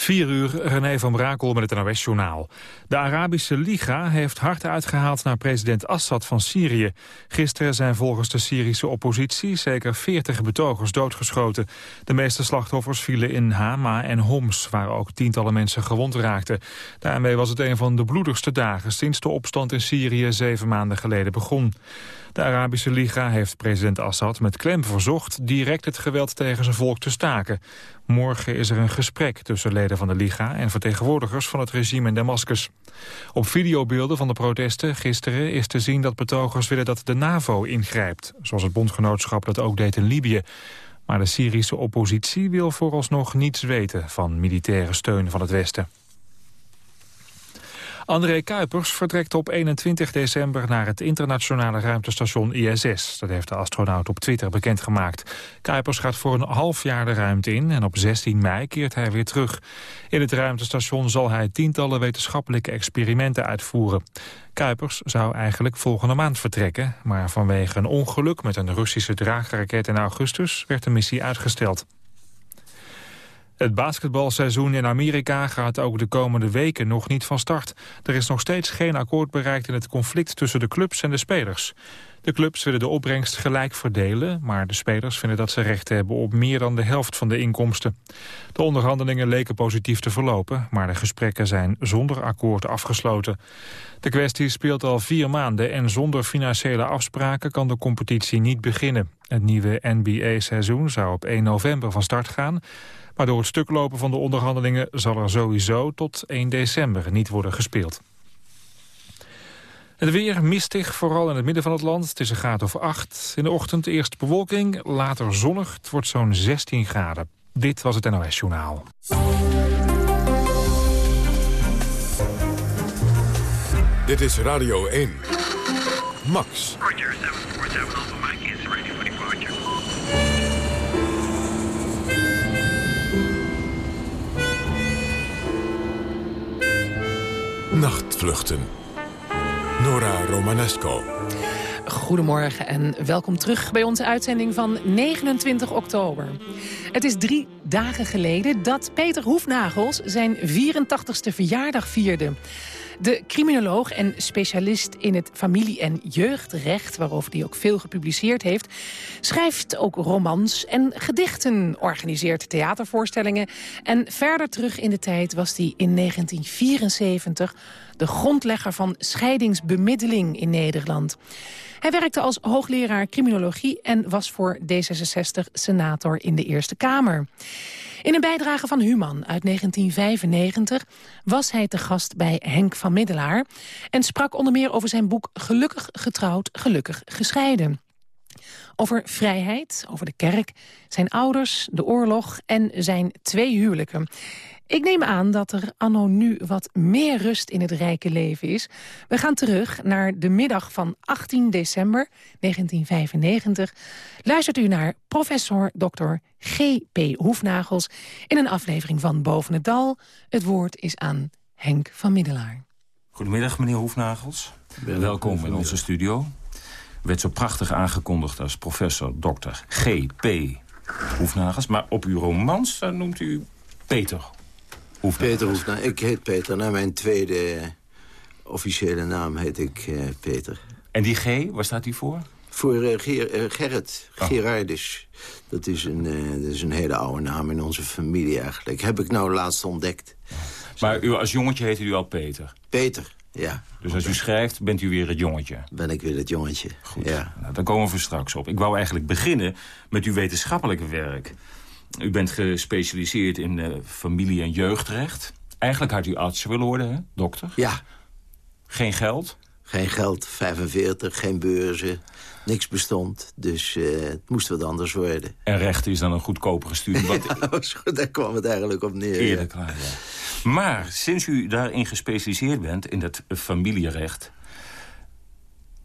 4 uur, René van Brakel met het NOS-journaal. De Arabische Liga heeft hard uitgehaald naar president Assad van Syrië. Gisteren zijn volgens de Syrische oppositie zeker 40 betogers doodgeschoten. De meeste slachtoffers vielen in Hama en Homs, waar ook tientallen mensen gewond raakten. Daarmee was het een van de bloedigste dagen sinds de opstand in Syrië zeven maanden geleden begon. De Arabische Liga heeft president Assad met klem verzocht direct het geweld tegen zijn volk te staken. Morgen is er een gesprek tussen leden van de Liga en vertegenwoordigers van het regime in Damascus. Op videobeelden van de protesten gisteren is te zien dat betogers willen dat de NAVO ingrijpt, zoals het bondgenootschap dat ook deed in Libië. Maar de Syrische oppositie wil vooralsnog niets weten van militaire steun van het Westen. André Kuipers vertrekt op 21 december naar het internationale ruimtestation ISS. Dat heeft de astronaut op Twitter bekendgemaakt. Kuipers gaat voor een half jaar de ruimte in en op 16 mei keert hij weer terug. In het ruimtestation zal hij tientallen wetenschappelijke experimenten uitvoeren. Kuipers zou eigenlijk volgende maand vertrekken, maar vanwege een ongeluk met een Russische draagraket in augustus werd de missie uitgesteld. Het basketbalseizoen in Amerika gaat ook de komende weken nog niet van start. Er is nog steeds geen akkoord bereikt in het conflict tussen de clubs en de spelers. De clubs willen de opbrengst gelijk verdelen, maar de spelers vinden dat ze recht hebben op meer dan de helft van de inkomsten. De onderhandelingen leken positief te verlopen, maar de gesprekken zijn zonder akkoord afgesloten. De kwestie speelt al vier maanden en zonder financiële afspraken kan de competitie niet beginnen. Het nieuwe NBA-seizoen zou op 1 november van start gaan, maar door het stuklopen van de onderhandelingen zal er sowieso tot 1 december niet worden gespeeld. Het weer mistig, vooral in het midden van het land. Het is een graad of 8. In de ochtend eerst bewolking, later zonnig. Het wordt zo'n 16 graden. Dit was het NOS Journaal. Dit is Radio 1. Max. Nachtvluchten. Nora Romanesco. Goedemorgen en welkom terug bij onze uitzending van 29 oktober. Het is drie dagen geleden dat Peter Hoefnagels zijn 84ste verjaardag vierde. De criminoloog en specialist in het familie- en jeugdrecht... waarover hij ook veel gepubliceerd heeft... schrijft ook romans en gedichten, organiseert theatervoorstellingen... en verder terug in de tijd was hij in 1974 de grondlegger van scheidingsbemiddeling in Nederland. Hij werkte als hoogleraar criminologie en was voor D66 senator in de Eerste Kamer. In een bijdrage van Human uit 1995 was hij te gast bij Henk van Middelaar... en sprak onder meer over zijn boek Gelukkig getrouwd, gelukkig gescheiden. Over vrijheid, over de kerk, zijn ouders, de oorlog en zijn twee huwelijken. Ik neem aan dat er anno nu wat meer rust in het rijke leven is. We gaan terug naar de middag van 18 december 1995. Luistert u naar professor Dr. G.P. Hoefnagels... in een aflevering van Boven het Dal. Het woord is aan Henk van Middelaar. Goedemiddag, meneer Hoefnagels. Welkom in onze studio. U werd zo prachtig aangekondigd als professor Dr. G.P. Hoefnagels. Maar op uw romans noemt u Peter Peter Hoefnagels. Ik heet Peter. Naar mijn tweede officiële naam heet ik uh, Peter. En die G, waar staat die voor? Voor uh, Ger uh, Gerrit, oh. Gerardus. Dat is, een, dat is een hele oude naam in onze familie eigenlijk. Heb ik nou laatst ontdekt. Maar u, als jongetje heette u al Peter? Peter, ja. Dus als u schrijft, bent u weer het jongetje? Ben ik weer het jongetje, Goed, ja. nou, dan komen we straks op. Ik wou eigenlijk beginnen met uw wetenschappelijke werk. U bent gespecialiseerd in uh, familie- en jeugdrecht. Eigenlijk had u arts willen worden, hè, dokter? Ja. Geen geld? Geen geld, 45, geen beurzen, niks bestond. Dus uh, het moest wat anders worden. En recht is dan een goedkopere studie? Wat... Ja, daar kwam het eigenlijk op neer. Ja. Maar sinds u daarin gespecialiseerd bent, in het familierecht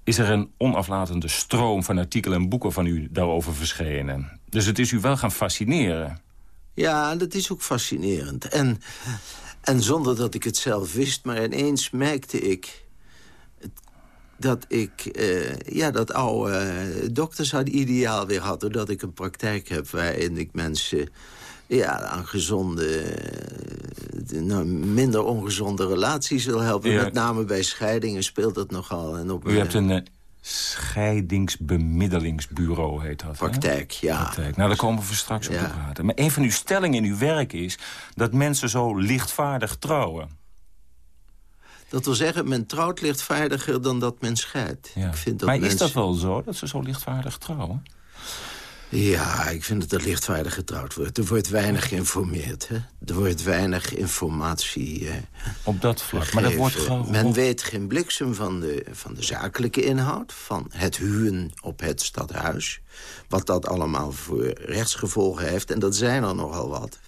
is er een onaflatende stroom van artikelen en boeken van u daarover verschenen. Dus het is u wel gaan fascineren. Ja, dat is ook fascinerend. En, en zonder dat ik het zelf wist, maar ineens merkte ik... dat ik uh, ja, dat oude doktersideaal weer had... doordat ik een praktijk heb waarin ik mensen ja, aan gezonde nou, minder ongezonde relaties wil helpen. Ja. Met name bij scheidingen speelt dat nogal. En op U hebt een uh, scheidingsbemiddelingsbureau, heet dat. Praktijk, hè? ja. Praktijk. Nou, daar komen we straks op te praten. Maar een van uw stellingen in uw werk is... dat mensen zo lichtvaardig trouwen. Dat wil zeggen, men trouwt lichtvaardiger dan dat men scheidt. Ja. Ik vind dat maar mensen... is dat wel zo, dat ze zo lichtvaardig trouwen? Ja, ik vind dat er lichtvaardig getrouwd wordt. Er wordt weinig geïnformeerd. Hè? Er wordt weinig informatie eh, Op dat vlak. Maar dat wordt gewoon... Men weet geen bliksem van de, van de zakelijke inhoud. Van het huwen op het stadhuis. Wat dat allemaal voor rechtsgevolgen heeft. En dat zijn er nogal wat.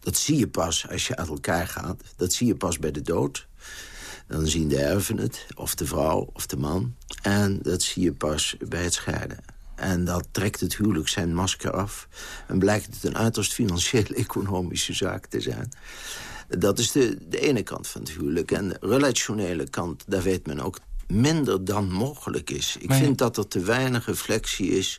Dat zie je pas als je uit elkaar gaat. Dat zie je pas bij de dood. Dan zien de erven het, of de vrouw, of de man. En dat zie je pas bij het scheiden. En dat trekt het huwelijk zijn masker af. En blijkt het een uiterst financieel-economische zaak te zijn. Dat is de, de ene kant van het huwelijk. En de relationele kant, daar weet men ook minder dan mogelijk is. Ik Maar vind dat er te weinig reflectie is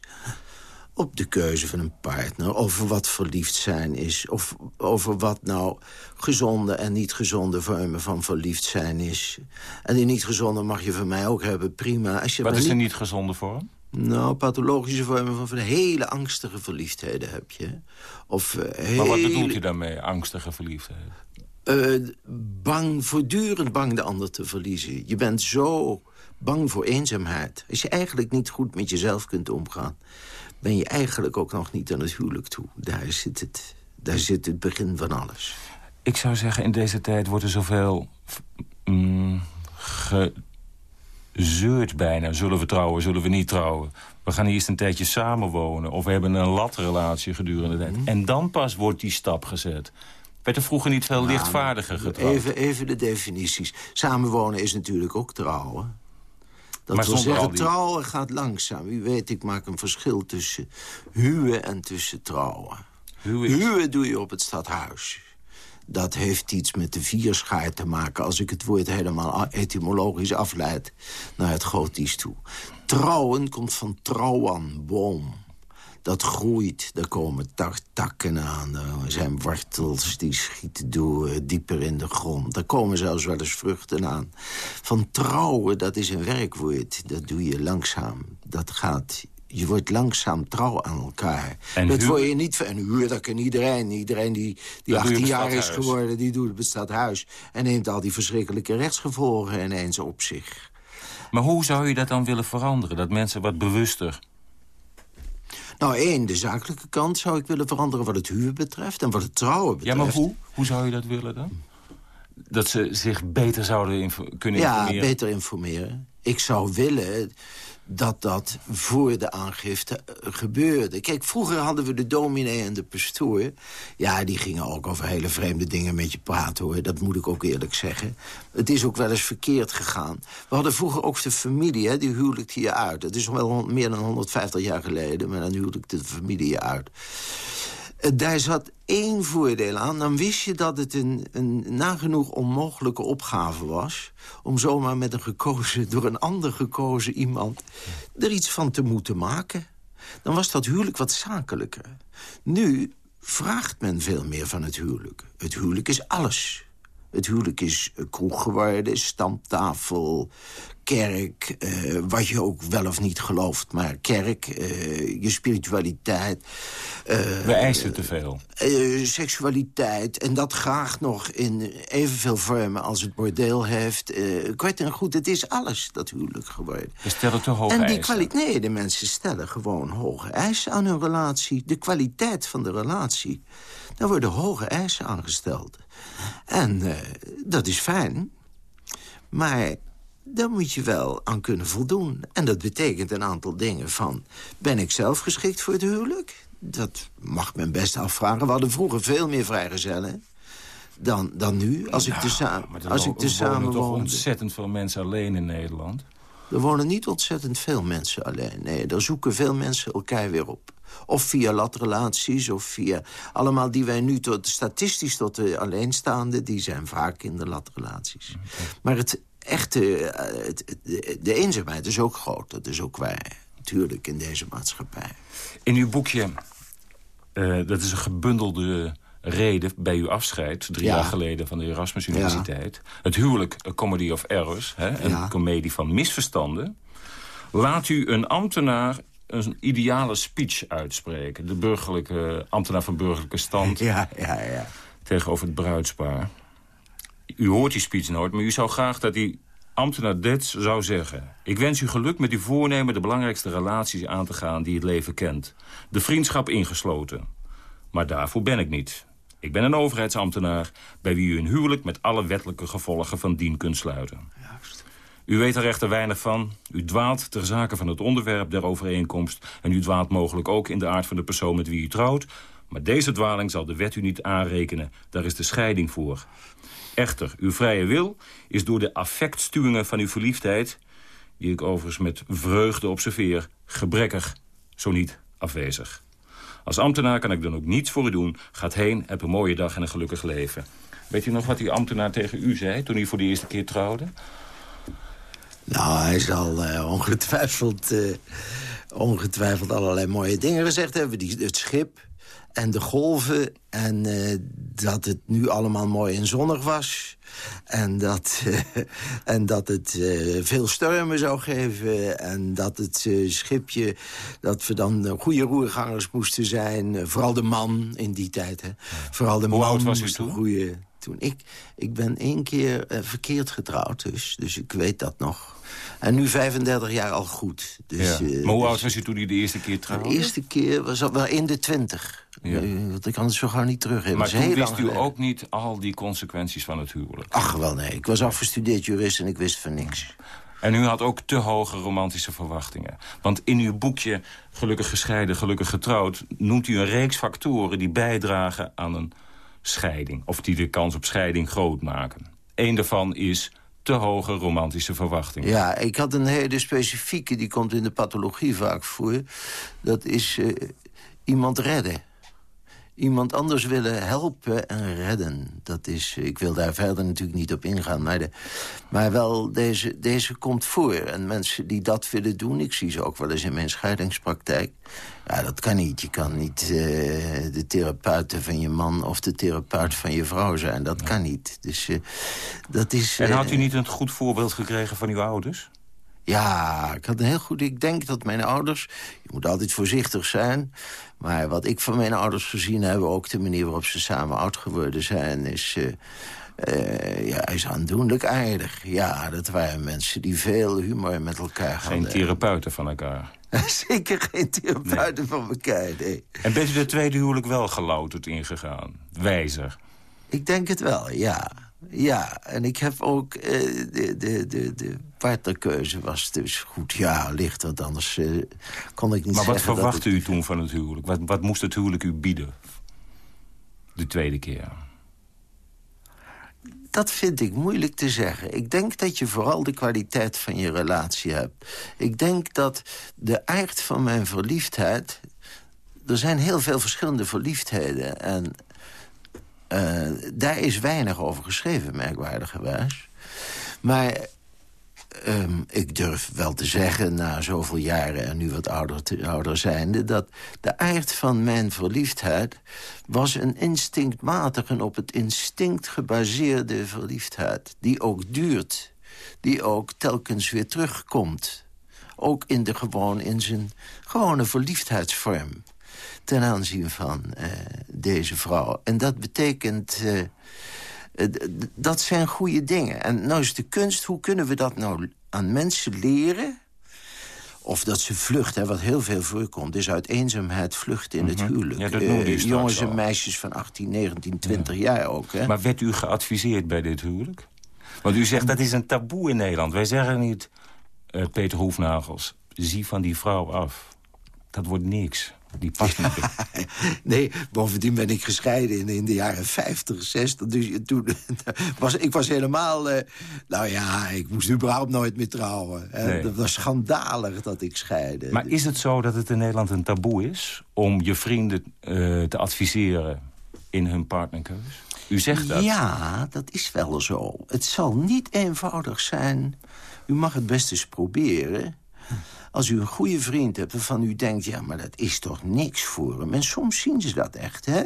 op de keuze van een partner. Over wat verliefd zijn is. Of over wat nou gezonde en niet gezonde vormen van verliefd zijn is. En die niet gezonde mag je van mij ook hebben, prima. Als je Wat is niet... een niet gezonde vorm? Nou, pathologische vormen van, van hele angstige verliefdheden heb je. Of eh, Maar wat bedoelt u daarmee, angstige verliefdheid? eh, bang, voortdurend bang de ander te verliezen. Je bent zo bang voor eenzaamheid. Als je eigenlijk niet goed met jezelf kunt omgaan... ben je eigenlijk ook nog niet aan het huwelijk toe. Daar zit het, daar zit het begin van alles. Ik zou zeggen, in deze tijd wordt er zoveel mm, gezeurd bijna. Zullen we trouwen, zullen we niet trouwen? We gaan eerst een tijdje samenwonen. Of we hebben een latrelatie gedurende de tijd. Mhm. En dan pas wordt die stap gezet. Werd er vroeger niet veel lichtvaardiger getrouwd? Nou, Even, even de definities. Samenwonen is natuurlijk ook trouwen. Dat Maar wil zeggen, die- trouwen gaat langzaam. U weet, ik maak een verschil tussen huwen en tussen trouwen. Huwen Huwen doe je op het stadhuis. Dat heeft iets met de vierschaar te maken... als ik het woord helemaal etymologisch afleid naar het Gotisch toe. Trouwen komt van trouwan, boom. Dat groeit, daar komen tak- takken aan. Er zijn wortels die schieten door dieper in de grond. Daar komen zelfs wel eens vruchten aan. Van trouwen, dat is een werkwoord. Dat doe je langzaam. Dat gaat... Je wordt langzaam trouw aan elkaar. En dat word je niet... En huur, dat kan iedereen. Iedereen die, die Dat doe je 18 op het jaar is geworden, die doet het stadhuis. En neemt al die verschrikkelijke rechtsgevolgen ineens op zich. Maar hoe zou je dat dan willen veranderen? Dat mensen wat bewuster... Nou, één, de zakelijke kant zou ik willen veranderen wat het huur betreft... en wat het trouwen Ja, betreft. maar hoe? Hoe zou je dat willen dan? Dat ze zich beter zouden info- kunnen Ja, informeren? beter informeren. Ik zou willen dat dat voor de aangifte eh, gebeurde. Kijk, vroeger hadden we de dominee en de pastoor. Ja, die gingen ook over hele vreemde dingen met je praten, hoor. Dat moet ik ook eerlijk zeggen. Het is ook wel eens verkeerd gegaan. We hadden vroeger ook de familie, die huwelijkte je uit. Dat is wel meer dan 150 jaar geleden, maar dan huwelijkte de familie je uit. Eh, Daar zat één voordeel aan. Dan wist je dat het een, een nagenoeg onmogelijke opgave was... om zomaar met een gekozen, door een ander gekozen iemand... er iets van te moeten maken. Dan was dat huwelijk wat zakelijker. Nu vraagt men veel meer van het huwelijk. Het huwelijk is alles. Het huwelijk is kroeg geworden, stamtafel, kerk... eh, wat je ook wel of niet gelooft, maar kerk, eh, je spiritualiteit... eh, We eisen te veel. seksualiteit. En dat graag nog in evenveel vormen als het bordeel heeft. Kort en goed, het is alles, dat huwelijk geworden. We stellen te hoge En die eisen. kwaliteit, nee, de mensen stellen gewoon hoge eisen aan hun relatie. De kwaliteit van de relatie. Daar worden hoge eisen aan gesteld. En eh, dat is fijn. Maar daar moet je wel aan kunnen voldoen. En dat betekent een aantal dingen van... ben ik zelf geschikt voor het huwelijk? Dat mag men best afvragen. We hadden vroeger veel meer vrijgezellen dan, dan nu. Als ik te, sa- Maar er als ik te er wonen samen toch ontzettend veel mensen alleen in Nederland. Er wonen niet ontzettend veel mensen alleen. Nee, er zoeken veel mensen elkaar weer op. Of via latrelaties, of via... Allemaal die wij nu tot, statistisch tot de alleenstaande... die zijn vaak in de latrelaties. Maar het echte... eh, Het, de, de eenzaamheid is ook groot. Dat is ook waar. Natuurlijk, in deze maatschappij. In uw boekje, eh, dat is een gebundelde reden bij uw afscheid... drie jaar geleden van de Erasmus Universiteit. Het huwelijk A Comedy of Errors, hè, een comedie van misverstanden. Laat u een ambtenaar een ideale speech uitspreken. De burgerlijke ambtenaar van burgerlijke stand. Ja, ja, ja. Tegenover het bruidspaar. U hoort die speech nooit, maar u zou graag dat die ambtenaar dit zou zeggen... ik wens u geluk met uw voornemen de belangrijkste relaties aan te gaan... die het leven kent. De vriendschap ingesloten. Maar daarvoor ben ik niet. Ik ben een overheidsambtenaar... bij wie u een huwelijk met alle wettelijke gevolgen van dien kunt sluiten. Juist. U weet er echter weinig van. U dwaalt ter zake van het onderwerp der overeenkomst... en u dwaalt mogelijk ook in de aard van de persoon met wie u trouwt... maar deze dwaling zal de wet u niet aanrekenen. Daar is de scheiding voor. Echter, uw vrije wil is door de affectstuwingen van uw verliefdheid... die ik overigens met vreugde observeer, gebrekkig, zo niet afwezig. Als ambtenaar kan ik dan ook niets voor u doen. Gaat heen, heb een mooie dag en een gelukkig leven. Weet u nog wat die ambtenaar tegen u zei toen u voor de eerste keer trouwde? Nou, hij zal uh, ongetwijfeld, uh, ongetwijfeld allerlei mooie dingen gezegd hebben. Die, het schip, en de golven. En uh, dat het nu allemaal mooi en zonnig was. En dat, uh, en dat het uh, veel stormen zou geven. En dat het schipje, dat we dan goede roergangers moesten zijn. vooral de man in die tijd. Hè. Vooral de Hoe man oud was toen? Toen ik, ik ben één keer verkeerd getrouwd, dus, dus ik weet dat nog. En nu 35 jaar al goed. Dus, ja. maar hoe oud was u toen u de eerste keer trouwde? De eerste keer was al wel in de twintig. Ja. Ik kan het zo gauw niet terug hebben. Maar toen wist u ook niet al die consequenties van het huwelijk? Ach, wel nee. Ik was afgestudeerd jurist en ik wist van niks. En u had ook te hoge romantische verwachtingen. Want in uw boekje Gelukkig gescheiden, gelukkig getrouwd... noemt u een reeks factoren die bijdragen aan een scheiding. Of die de kans op scheiding groot maken. Eén daarvan is te hoge romantische verwachtingen. Ja, ik had een hele specifieke, die komt in de pathologie vaak voor. Dat is uh, iemand redden. Iemand anders willen helpen en redden. Dat is, ik wil daar verder natuurlijk niet op ingaan. Maar, de, maar wel, deze, deze komt voor. En mensen die dat willen doen, ik zie ze ook wel eens in mijn scheidingspraktijk. Ja, dat kan niet. Je kan niet uh, de therapeut van je man of de therapeut van je vrouw zijn. Dat kan niet. Dus uh, dat is... En had u niet een goed voorbeeld gekregen van uw ouders? Ja, ik had een heel goed... Ik denk dat mijn ouders... Je moet altijd voorzichtig zijn. Maar wat ik van mijn ouders gezien heb... ook de manier waarop ze samen oud geworden zijn... is, uh, uh, ja, is aandoenlijk aardig. Ja, dat waren mensen die veel humor met elkaar Geen hadden. Geen therapeuten van elkaar. Zeker geen therapeuten nee. van elkaar, nee. En bent u de tweede huwelijk wel gelouterd ingegaan? Wijzer? Ik denk het wel, ja. Ja, en ik heb ook... Uh, de, de, de, de partnerkeuze was dus goed. Ja, licht, want anders uh, kon ik niet maar zeggen... Maar wat verwachtte ik... u toen van het huwelijk? Wat, wat moest het huwelijk u bieden? De tweede keer. Dat vind ik moeilijk te zeggen. Ik denk dat je vooral de kwaliteit van je relatie hebt. Ik denk dat de aard van mijn verliefdheid... Er zijn heel veel verschillende verliefdheden. En uh, daar is weinig over geschreven, merkwaardigerwijs. Maar um, ik durf wel te zeggen, na zoveel jaren en nu wat ouder, te, ouder zijnde... dat de aard van mijn verliefdheid was een instinctmatige... en op het instinct gebaseerde verliefdheid. Die ook duurt. Die ook telkens weer terugkomt. Ook in, de gewoon, in zijn gewone verliefdheidsvorm ten aanzien van uh, deze vrouw. En dat betekent... Uh, dat zijn goede dingen. En nou is de kunst, hoe kunnen we dat nou aan mensen leren... Of dat ze vluchten, wat heel veel voorkomt... is uit eenzaamheid vluchten in mm -hmm. het huwelijk. Ja, dat uh, jongens en al. meisjes van 18, 19, 20 ja. jaar ook. Hè? Maar werd u geadviseerd bij dit huwelijk? Want u zegt dat is een taboe in Nederland. Wij zeggen niet, uh, Peter Hoefnagels, zie van die vrouw af. Dat wordt niks. Die past niet. nee, bovendien ben ik gescheiden in, in de jaren 50, 60. Dus toen was ik was helemaal... Uh, nou ja, ik moest überhaupt nooit meer trouwen. Nee. Dat was schandalig dat ik scheide. Maar is het zo dat het in Nederland een taboe is... om je vrienden uh, te adviseren in hun partnerkeus? U zegt dat. Ja, dat is wel zo. Het zal niet eenvoudig zijn. U mag het best eens proberen... Als u een goede vriend hebt waarvan u denkt... ja, maar dat is toch niks voor hem. En soms zien ze dat echt, hè?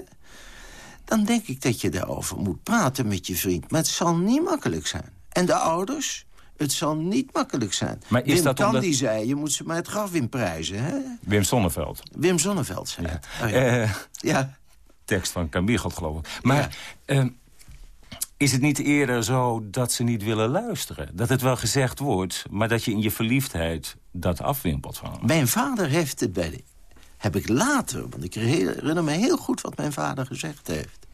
dan denk ik dat je daarover moet praten met je vriend. Maar het zal niet makkelijk zijn. En de ouders? Het zal niet makkelijk zijn. Maar is Wim dat omdat- die zei, je moet ze maar het graf inprijzen. Hè? Wim Sonneveld. Wim Zonneveld zei het. Oh, ja. Eh, ja. tekst van Camille, geloof ik. Maar eh, is het niet eerder zo dat ze niet willen luisteren? Dat het wel gezegd wordt, maar dat je in je verliefdheid dat afwimpelt van? Mijn vader heeft het bij. Heb ik later, want ik herinner me heel goed wat mijn vader gezegd heeft.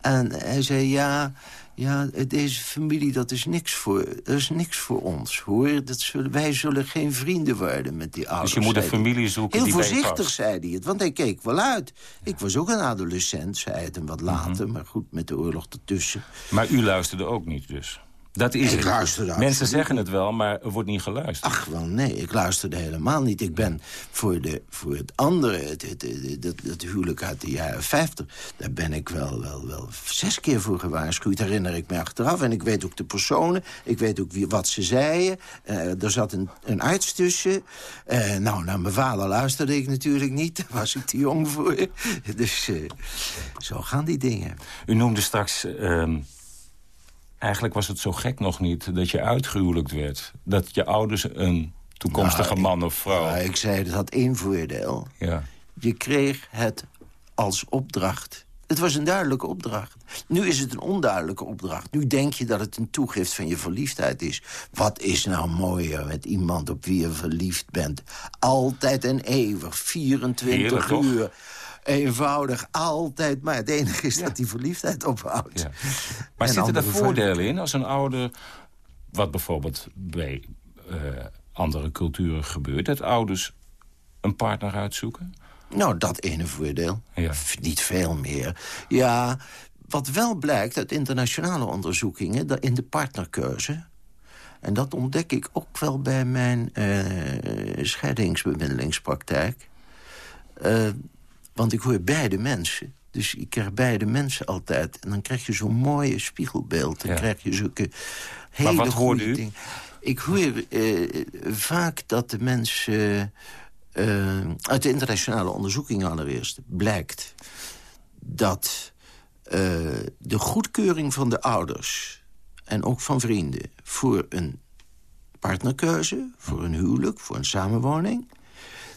En hij zei, ja, ja deze familie, dat is niks voor, dat is niks voor ons, hoor. Dat zullen, wij zullen geen vrienden worden met die ouders. Dus je moet een familie zoeken Heel die voorzichtig zei hij het, want hij keek wel uit. Ik was ook een adolescent, zei het hem wat later. Mhm. Maar goed, met de oorlog ertussen. Maar u luisterde ook niet dus? Dat is Ik het. Mensen zeggen het wel, maar er wordt niet geluisterd. Ach, wel nee, ik luisterde helemaal niet. Ik ben voor, de, voor het andere, het, het, huwelijk uit de jaren 50... daar ben ik wel, wel, wel zes keer voor gewaarschuwd, herinner ik me achteraf. En ik weet ook de personen, ik weet ook wie, wat ze zeiden. Eh, er zat een, een arts tussen. Eh, nou, naar mijn vader luisterde ik natuurlijk niet. Daar was ik te jong voor. Dus eh, zo gaan die dingen. U noemde straks... ehm, eigenlijk was het zo gek nog niet dat je uitgehuwelijkt werd. Dat je ouders een toekomstige Nou, man of vrouw... Nou, ik zei, dat had één voordeel. ja. Je kreeg het als opdracht. Het was een duidelijke opdracht. Nu is het een onduidelijke opdracht. Nu denk je dat het een toegift van je verliefdheid is. Wat is nou mooier met iemand op wie je verliefd bent? Altijd en eeuwig, 24 Heerlijk, toch? Eenvoudig, altijd. Maar het enige is dat die verliefdheid ophoudt. Ja. Maar En zitten er voordelen in als een ouder... wat bijvoorbeeld bij eh, andere culturen gebeurt... dat ouders een partner uitzoeken? Nou, dat ene voordeel. Ja. Niet veel meer. Ja, wat wel blijkt uit internationale onderzoekingen... dat in de partnerkeuze... en dat ontdek ik ook wel bij mijn eh scheidingsbemiddelingspraktijk... eh, want ik hoor beide mensen... Dus ik krijg beide mensen altijd. En dan krijg je zo'n mooie spiegelbeeld. Dan Ja. krijg je zulke hele wat goede u? dingen. Ik hoor eh, vaak dat de mensen... eh, uit de internationale onderzoekingen allereerst blijkt... dat eh, de goedkeuring van de ouders... en ook van vrienden voor een partnerkeuze... voor een huwelijk, voor een samenwoning...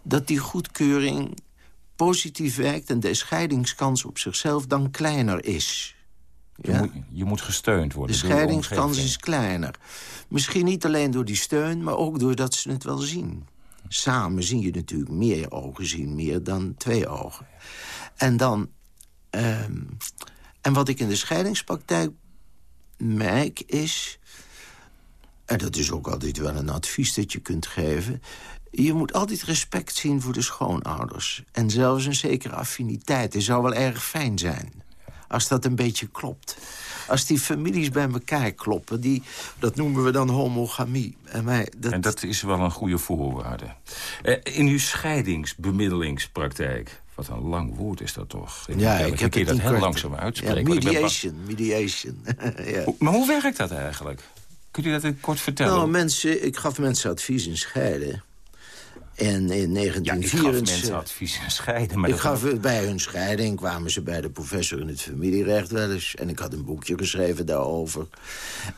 dat die goedkeuring positief werkt... en de scheidingskans op zichzelf dan kleiner is. Je, moet, je moet gesteund worden. De scheidingskans is kleiner. Misschien niet alleen door die steun, maar ook doordat ze het wel zien. Samen zie je natuurlijk meer ogen zien, meer dan twee ogen. En dan... ehm, en wat ik in de scheidingspraktijk merk is... en dat is ook altijd wel een advies dat je kunt geven... je moet altijd respect zien voor de schoonouders. En zelfs een zekere affiniteit. Het zou wel erg fijn zijn als dat een beetje klopt. Als die families bij elkaar kloppen, die, dat noemen we dan homogamie. En, wij, dat, En dat is wel een goede voorwaarde. Eh, in uw scheidingsbemiddelingspraktijk... wat een lang woord is dat toch? ja, ik heb je dat heel langzaam uitspreken. ik mediation, mediation. ja. Maar hoe werkt dat eigenlijk? Kunt u dat kort vertellen? Nou, mensen, ik gaf mensen advies in scheiden. En in ja, ik gaf 1974... mensen advies en scheiden. Maar ik gaf bij hun scheiding kwamen ze bij de professor in het familierecht wel eens. En ik had een boekje geschreven daarover.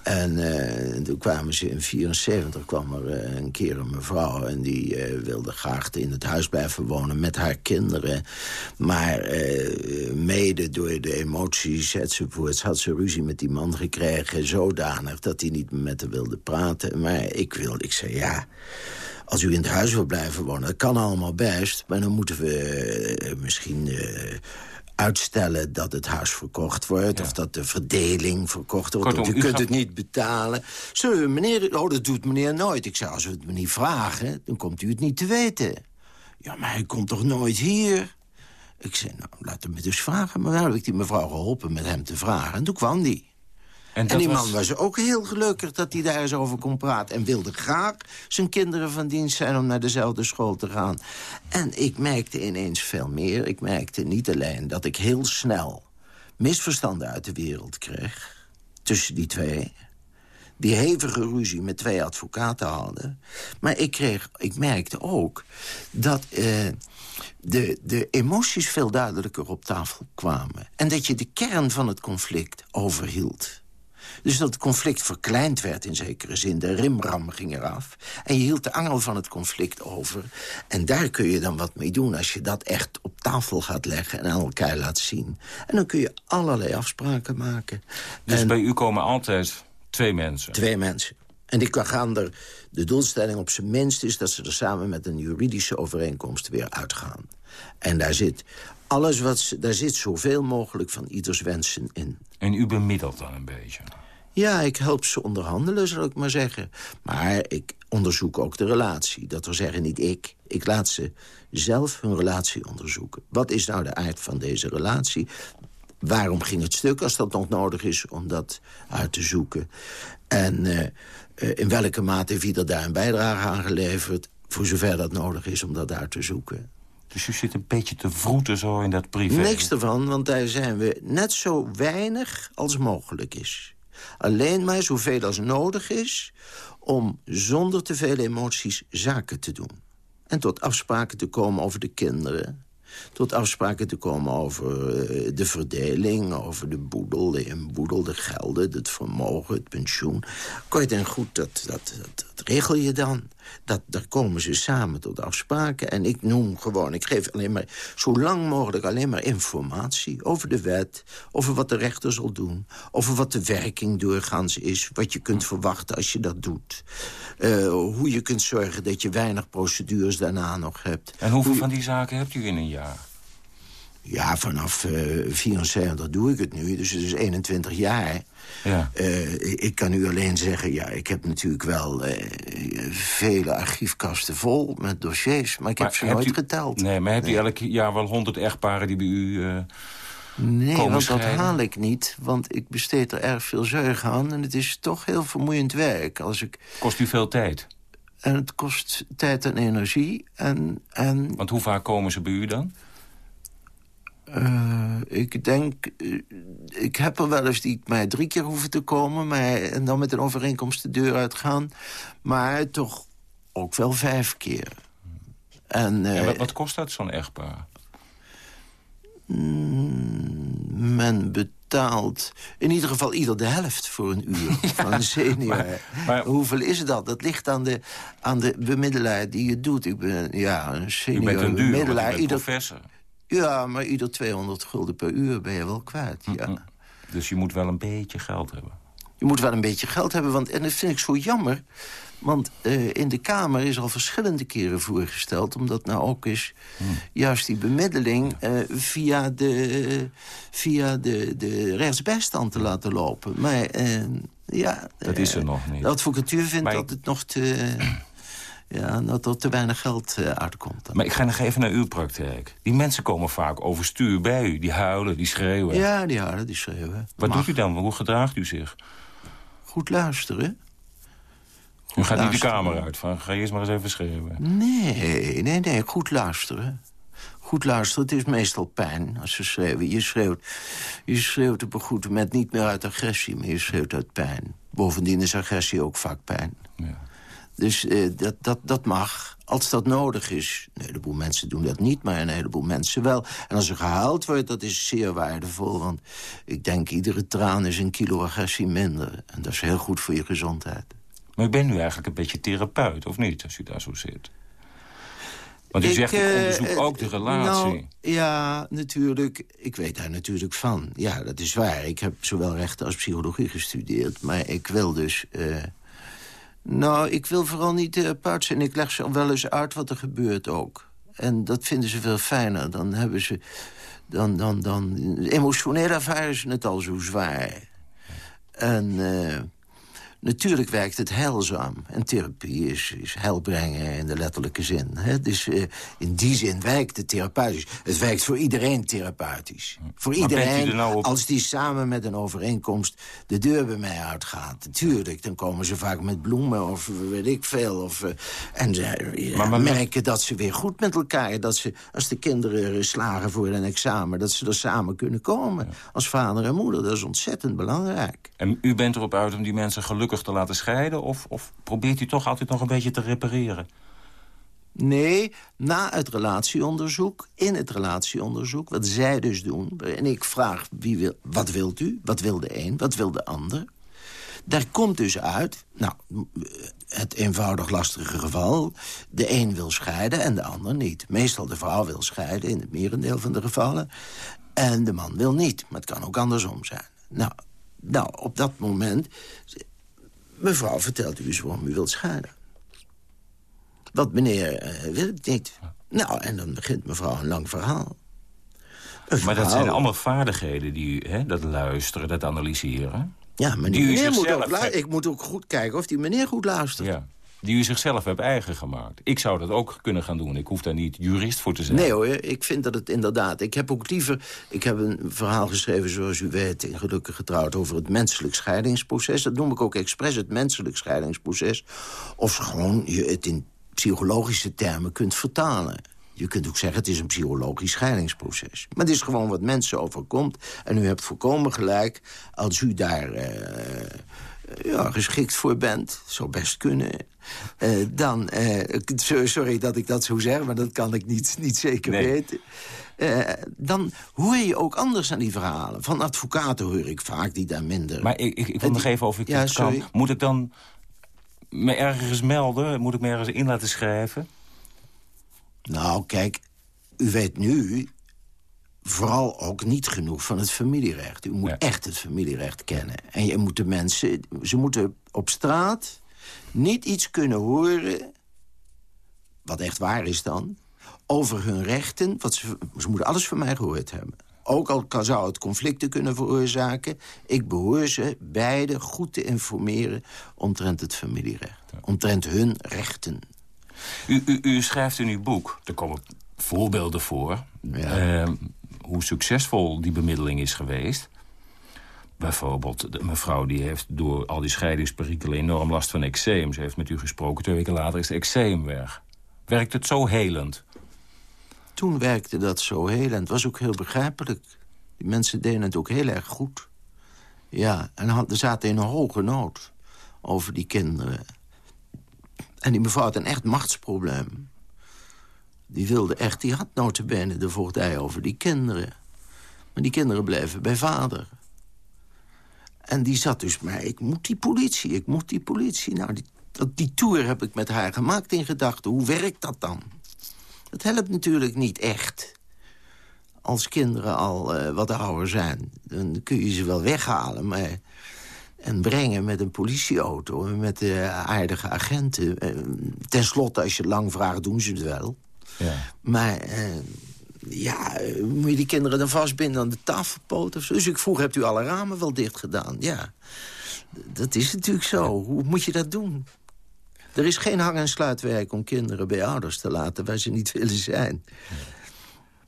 En eh, toen kwamen ze in 74 kwam er eh, een keer een mevrouw... en die eh, wilde graag in het huis blijven wonen met haar kinderen. Maar eh, mede door de emoties enzovoorts... had ze ruzie met die man gekregen, zodanig... dat hij niet meer met haar wilde praten. Maar ik wilde, ik zei ja... Als u in het huis wil blijven wonen, dat kan allemaal best... maar dan moeten we eh, misschien eh, uitstellen dat het huis verkocht wordt... of dat de verdeling verkocht wordt. Kortom, u, u kunt het niet betalen. Zullen we meneer... Oh, dat doet meneer nooit. Ik zei, als we het me niet vragen, dan komt u het niet te weten. Ja, maar hij komt toch nooit hier? Ik zei, nou, laat hem me dus vragen. Maar wel heb ik die mevrouw geholpen met hem te vragen. En toen kwam die. En die was- man was ook heel gelukkig dat hij daar eens over kon praten. En wilde graag zijn kinderen van dienst zijn om naar dezelfde school te gaan. En ik merkte ineens veel meer. Ik merkte niet alleen dat ik heel snel misverstanden uit de wereld kreeg. Tussen die twee. die hevige ruzie met twee advocaten hadden. Maar ik, kreeg, ik merkte ook dat uh, de, de emoties veel duidelijker op tafel kwamen. En dat je de kern van het conflict overhield. Dus dat het conflict verkleind werd in zekere zin. De rimram ging eraf. En je hield de angel van het conflict over. En daar kun je dan wat mee doen als je dat echt op tafel gaat leggen... en aan elkaar laat zien. En dan kun je allerlei afspraken maken. Dus bij u komen altijd twee mensen? Twee mensen. En die gaan er, de doelstelling op zijn minst is... dat ze er samen met een juridische overeenkomst weer uitgaan. En daar zit alles wat, daar zit zoveel mogelijk van ieders wensen in. En u bemiddelt dan een beetje? Ja, ik help ze onderhandelen, zal ik maar zeggen. Maar ik onderzoek ook de relatie. Dat wil zeggen, niet ik. Ik laat ze zelf hun relatie onderzoeken. Wat is nou de aard van deze relatie? Waarom ging het stuk als dat nog nodig is om dat uit te zoeken? En uh, in welke mate heeft ieder daar een bijdrage aan geleverd... voor zover dat nodig is om dat uit te zoeken? Dus u zit een beetje te vroeten zo in dat privé? Niks ervan, want daar zijn we net zo weinig als mogelijk is. Alleen maar zoveel als nodig is om zonder te veel emoties zaken te doen. En tot afspraken te komen over de kinderen. Tot afspraken te komen over eh, de verdeling, over de boedel, de inboedel, de gelden, het vermogen, het pensioen. Kort en goed, dat, dat, dat, dat regel je dan. Dat, daar komen ze samen tot afspraken. En ik noem gewoon, ik geef alleen maar zo lang mogelijk alleen maar informatie over de wet, over wat de rechter zal doen, over wat de werking doorgaans is, wat je kunt verwachten als je dat doet. Uh, hoe je kunt zorgen dat je weinig procedures daarna nog hebt. En hoeveel van die zaken hebt u in een jaar? Ja, vanaf uh, eh, 74 doe ik het nu, dus het is 21 jaar. Ja. Uh, ik kan u alleen zeggen, ja, ik heb natuurlijk wel uh, vele archiefkasten vol met dossiers, maar ik heb ze nooit geteld. Nee, maar hebt u elk jaar wel 100 echtparen die bij u Nee, want dat haal ik niet, want ik besteed er erg veel zorg aan... en het is toch heel vermoeiend werk. Als ik... Kost u veel tijd? En het kost tijd en energie. En, en... Want hoe vaak komen ze bij u dan? Uh, ik denk, uh, ik heb er wel eens die mij drie keer hoeven te komen... Maar, en dan met een overeenkomst de deur uitgaan. Maar toch ook wel vijf keer. En, uh, en wat, wat, kost dat, zo'n echtpaar? Mm, men betaalt in ieder geval ieder de helft voor een uur ja, van een senior. Maar, maar, Hoeveel is dat? Dat ligt aan de, aan de bemiddelaar die je doet. Ik ben ja, een senior u bent een duur. Ieder, professor. Ja, maar ieder 200 gulden per uur ben je wel kwijt, ja. Dus je moet wel een beetje geld hebben. Je moet wel een beetje geld hebben, want, en dat vind ik zo jammer... want uh, in de Kamer is al verschillende keren voorgesteld... omdat nou ook is hmm. juist die bemiddeling uh, via, de, via de, de rechtsbijstand te laten lopen. Maar uh, ja... Dat is er nog niet. De advocatuur vindt dat het nog te ja, dat er te weinig geld uh, uitkomt. Dan. Maar ik ga nog even naar uw praktijk. Die mensen komen vaak overstuur bij u. Die huilen, die schreeuwen. Ja, die huilen, die schreeuwen. Wat doet u dan? Hoe gedraagt u zich? Goed luisteren. u gaat niet de kamer uit van, ga eerst maar eens even schreeuwen. Nee, nee, nee, goed luisteren. Goed luisteren, het is meestal pijn als ze schreeuwen. Je schreeuwt, je schreeuwt op een goed moment niet meer uit agressie, maar je schreeuwt uit pijn. Bovendien is agressie ook vaak pijn. Ja. Dus uh, dat, dat, dat mag, als dat nodig is. Een heleboel mensen doen dat niet, maar een heleboel mensen wel. En als er gehuild wordt, dat is zeer waardevol. Want ik denk, iedere traan is een kilo agressie minder. En dat is heel goed voor je gezondheid. Maar ik ben nu eigenlijk een beetje therapeut, of niet, als u daar zo zit? Want u ik, zegt, ik eh, onderzoek ook de relatie. Nou, ja, natuurlijk. Ik weet daar natuurlijk van. Ja, dat is waar. Ik heb zowel rechten als psychologie gestudeerd. Maar ik wil dus... Uh, nou, ik wil vooral niet therapeut zijn. Ik leg ze wel eens uit wat er gebeurt ook. En dat vinden ze veel fijner. Dan hebben ze... Dan, dan, dan, emotioneel ervaren ze het al zo zwaar. En... Natuurlijk werkt het heilzaam. En therapie is, is heilbrengen in de letterlijke zin. Hè? Dus uh, in die zin werkt het therapeutisch. Het werkt voor iedereen therapeutisch. Voor iedereen, nou als die samen met een overeenkomst de deur bij mij uitgaat. Natuurlijk, dan komen ze vaak met bloemen of weet ik veel. Of, uh, en ze ja, maar, merken dat ze weer goed met elkaar... dat ze, als de kinderen slagen voor een examen... dat ze er samen kunnen komen als vader en moeder. Dat is ontzettend belangrijk. En u bent erop uit om die mensen gelukkig te laten scheiden? Of, of probeert u toch altijd nog een beetje te repareren? Nee, na het relatieonderzoek, in het relatieonderzoek... wat zij dus doen, en ik vraag wie wil, wat wilt u? Wat wil de een, wat wil de ander? Daar komt dus uit, nou, het eenvoudig lastige geval... de een wil scheiden en de ander niet. Meestal de vrouw wil scheiden, in het merendeel van de gevallen... en de man wil niet, maar het kan ook andersom zijn. Nou, nou op dat moment... mevrouw vertelt u eens waarom u wilt scheiden. Wat meneer uh, wil ik niet. Nou, en dan begint mevrouw een lang verhaal. Maar dat zijn allemaal vaardigheden, die, hè, dat luisteren, dat analyseren. Ja, maar die meneer moet ook ik moet ook goed kijken of die meneer goed luistert. Ja. Die u zichzelf hebt eigen gemaakt. Ik zou dat ook kunnen gaan doen. Ik hoef daar niet jurist voor te zijn. Nee hoor, ik vind dat het inderdaad... Ik heb ook liever... Ik heb een verhaal geschreven, zoals u weet, in Gelukkig Getrouwd... over het menselijk scheidingsproces. Dat noem ik ook expres het menselijk scheidingsproces. Of gewoon je het in psychologische termen kunt vertalen. Je kunt ook zeggen, het is een psychologisch scheidingsproces. Maar het is gewoon wat mensen overkomt. En u hebt volkomen gelijk, als u daar uh, ja, geschikt voor bent... zou best kunnen... Uh, dan, uh, sorry dat ik dat zo zeg, maar dat kan ik niet, niet zeker weten. dan hoor je ook anders aan die verhalen. Van advocaten hoor ik vaak die daar minder... Maar ik, ik, ik wil nog even over ik ja, kan. Moet ik dan me ergens melden? Moet ik me ergens in laten schrijven? Nou, kijk, u weet nu vooral ook niet genoeg van het familierecht. U moet echt het familierecht kennen. En je moet de mensen... Ze moeten op straat niet iets kunnen horen... wat echt waar is dan... over hun rechten. Wat ze, ze moeten alles van mij gehoord hebben. Ook al kan, zou het conflicten kunnen veroorzaken... ik behoor ze beide goed te informeren omtrent het familierecht. Omtrent hun rechten. U, u, u, schrijft in uw boek, er komen voorbeelden voor... Eh, hoe succesvol die bemiddeling is geweest. Bijvoorbeeld, de mevrouw die heeft door al die scheidingsperikelen... enorm last van eczeem. Ze heeft met u gesproken, twee weken later is de eczeem weg. Werkt het zo helend? Toen werkte dat zo heel en het was ook heel begrijpelijk. Die mensen deden het ook heel erg goed. Ja, en ze zaten in een hoge nood over die kinderen. En die mevrouw had een echt machtsprobleem. Die wilde echt, die had notabene de voogdij over die kinderen. Maar die kinderen bleven bij vader. En die zat dus maar, ik moet die politie, ik moet die politie. Nou, die, die tour heb ik met haar gemaakt in gedachten. Hoe werkt dat dan? Dat helpt natuurlijk niet echt. Als kinderen al uh, wat ouder zijn, dan kun je ze wel weghalen... Maar, en brengen met een politieauto met uh, aardige agenten. Uh, Ten slotte, als je lang vraagt, doen ze het wel. Ja. Maar ja, moet je die kinderen dan vastbinden aan de tafelpoot of zo? Dus ik vroeg, hebt u alle ramen wel dicht gedaan? Ja, dat is natuurlijk zo. Hoe moet je dat doen? Er is geen hang- en sluitwerk om kinderen bij ouders te laten... waar ze niet willen zijn.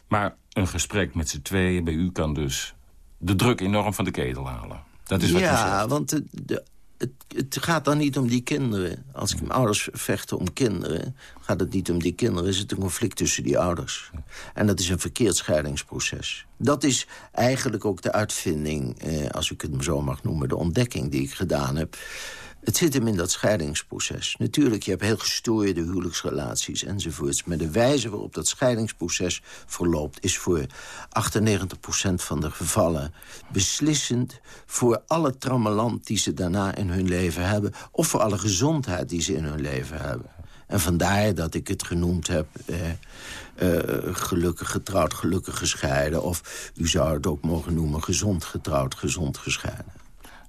Maar een gesprek met z'n tweeën bij u kan dus de druk enorm van de ketel halen. Dat is wat ja, want de, de, het, gaat dan niet om die kinderen. Als ik ouders vechten om kinderen, gaat het niet om die kinderen. Is het een conflict tussen die ouders. En dat is een verkeerd scheidingsproces. Dat is eigenlijk ook de uitvinding, eh, als ik het zo mag noemen... de ontdekking die ik gedaan heb het zit hem in dat scheidingsproces. Natuurlijk, je hebt heel gestoorde huwelijksrelaties enzovoorts. Maar de wijze waarop dat scheidingsproces verloopt... is voor 98% van de gevallen beslissend... voor alle trammeland die ze daarna in hun leven hebben... of voor alle gezondheid die ze in hun leven hebben. En vandaar dat ik het genoemd heb... Eh, uh, gelukkig getrouwd, gelukkig gescheiden. Of u zou het ook mogen noemen gezond getrouwd, gezond gescheiden.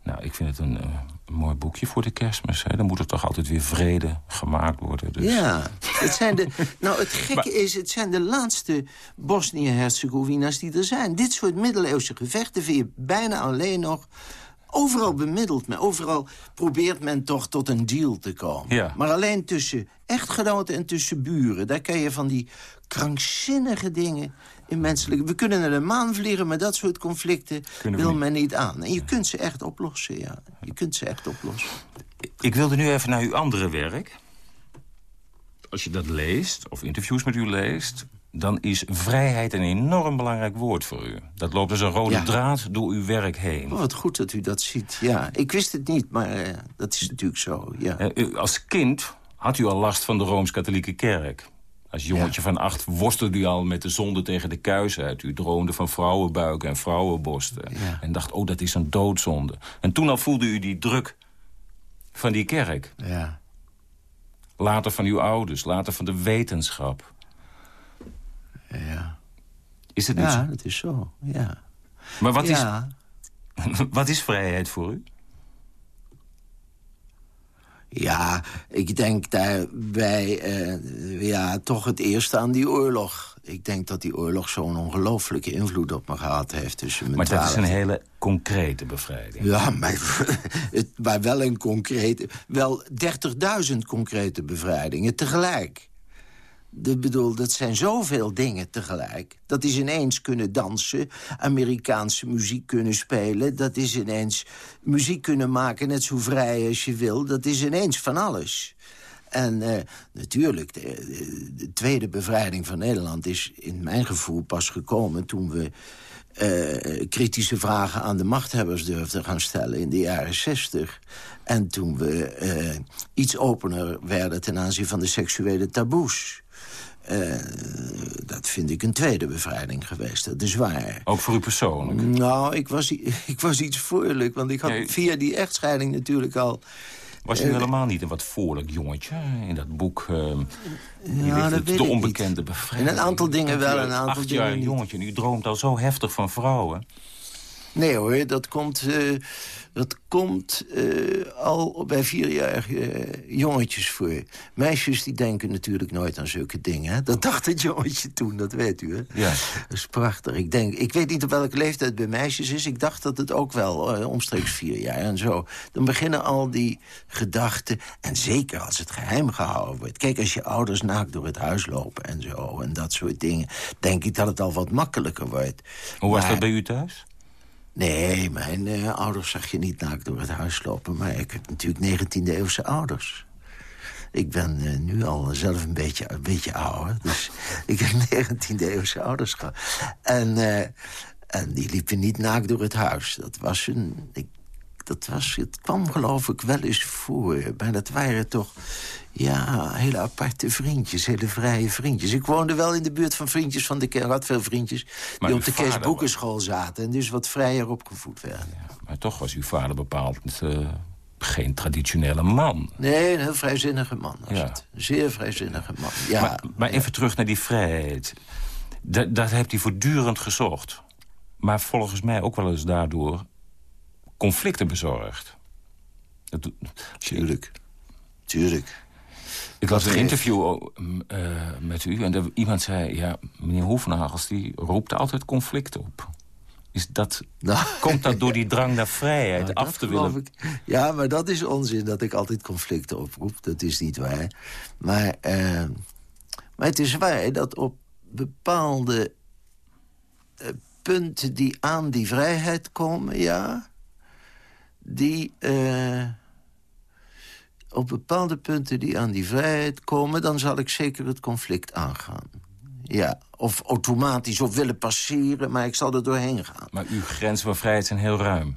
Nou, ik vind het een, uh, mooi boekje voor de kerstmis. Hè? Dan moet er toch altijd weer vrede gemaakt worden. Dus. Ja, het zijn de, nou het gekke is, het zijn de laatste Bosnië-Herzegovina's die er zijn. Dit soort middeleeuwse gevechten vind je bijna alleen nog... Overal bemiddelt men, overal probeert men toch tot een deal te komen. Ja. Maar alleen tussen echtgenoten en tussen buren... daar kan je van die krankzinnige dingen in menselijke... We kunnen naar de maan vliegen, maar dat soort conflicten wil men niet aan. En je kunt ze echt oplossen, ja. Je kunt ze echt oplossen. Ik wilde nu even naar uw andere werk. Als je dat leest, of interviews met u leest... dan is vrijheid een enorm belangrijk woord voor u. Dat loopt als een rode Ja. draad door uw werk heen. Oh, wat goed dat u dat ziet. Ja, ik wist het niet, maar eh, dat is natuurlijk zo. Ja. Eh, u- Als kind had u al last van de Rooms-Katholieke Kerk. Als jongetje van acht worstelde u al met de zonde tegen de kuis uit. U droomde van vrouwenbuiken en vrouwenborsten. Ja. En dacht, oh, dat is een doodzonde. En toen al voelde u die druk van die kerk. ja. Later van uw ouders, later van de wetenschap. Ja, Is het niet ja zo? dat is zo. Ja. Maar wat, ja. is, wat is vrijheid voor u? Ja, ik denk daarbij eh, ja, toch het eerste aan die oorlog. Ik denk dat die oorlog zo'n ongelooflijke invloed op me gehad heeft. Tussen mijn Maar dat is een 12 hele concrete bevrijding. Ja, maar, het, maar wel een concrete... Wel 30.000 concrete bevrijdingen tegelijk. Ik bedoel, dat zijn zoveel dingen tegelijk. Dat is ineens kunnen dansen, Amerikaanse muziek kunnen spelen... dat is ineens muziek kunnen maken, net zo vrij als je wil. Dat is ineens van alles. En eh, natuurlijk, de, de- de tweede bevrijding van Nederland is in mijn gevoel pas gekomen... toen we eh, kritische vragen aan de machthebbers durfden gaan stellen in de jaren zestig. En toen we eh, iets opener werden ten aanzien van de seksuele taboes. Eh, dat vind ik een tweede bevrijding geweest, dat is waar. Ook voor u persoonlijk. Nou, ik was, ik was iets voorlijk, want ik had Nee. via die echtscheiding natuurlijk al... Was Eh, u helemaal niet een wat voorlijk jongetje in dat boek? eh, je dat weet de onbekende bevrijding. In een aantal dingen wel, een aantal acht jaar niet. jongetje en u droomt al zo heftig van vrouwen. Nee hoor, dat komt, eh, dat komt eh, al bij vierjarige eh, jongetjes voor. Meisjes die denken natuurlijk nooit aan zulke dingen. Hè? Dat dacht het jongetje toen, dat weet u. Hè? Ja. Dat is prachtig. Ik, denk, ik weet niet op welke leeftijd het bij meisjes is. Ik dacht dat het ook wel eh, omstreeks vier jaar en zo. Dan beginnen al die gedachten. En zeker als het geheim gehouden wordt. Kijk, als je ouders naakt door het huis lopen en zo. En dat soort dingen. Denk ik dat het al wat makkelijker wordt. Hoe was dat bij u thuis? Nee, mijn eh, ouders zag je niet naakt door het huis lopen. Maar ik heb natuurlijk 19e-eeuwse ouders. Ik ben eh, nu al zelf een beetje, een beetje ouder. Dus ik heb 19e-eeuwse ouders gehad. En, eh, en die liepen niet naakt door het huis. Dat was een... dat was, het kwam geloof ik wel eens voor. Maar dat waren toch ja, hele aparte vriendjes, hele vrije vriendjes. Ik woonde wel in de buurt van vriendjes van de kerk. Had veel vriendjes Maar die op de vader Kees Boekenschool zaten... en dus wat vrijer opgevoed werden. Maar toch was uw vader bepaald eh, geen traditionele man. Nee, een heel vrijzinnige man was Ja. het. Een zeer vrijzinnige man. Ja, maar, maar even terug naar die vrijheid. Dat, dat heeft hij voortdurend gezocht. Maar volgens mij ook wel eens daardoor conflicten bezorgd. Dat, tuurlijk. Tuurlijk. Ik las een interview oh, eh, met u en iemand zei... ja, meneer Hoefnagels die roept altijd conflict op. Is dat, Nou, komt dat door die drang naar vrijheid nou, af te willen? ik. Ja, maar dat is onzin dat ik altijd conflicten oproep. Dat is niet waar. Maar, eh, maar het is waar dat op bepaalde eh, punten die aan die vrijheid komen, ja... die... eh, op bepaalde punten die aan die vrijheid komen... dan zal ik zeker het conflict aangaan. Ja, of automatisch of willen passeren, maar ik zal er doorheen gaan. Maar uw grenzen van vrijheid zijn heel ruim.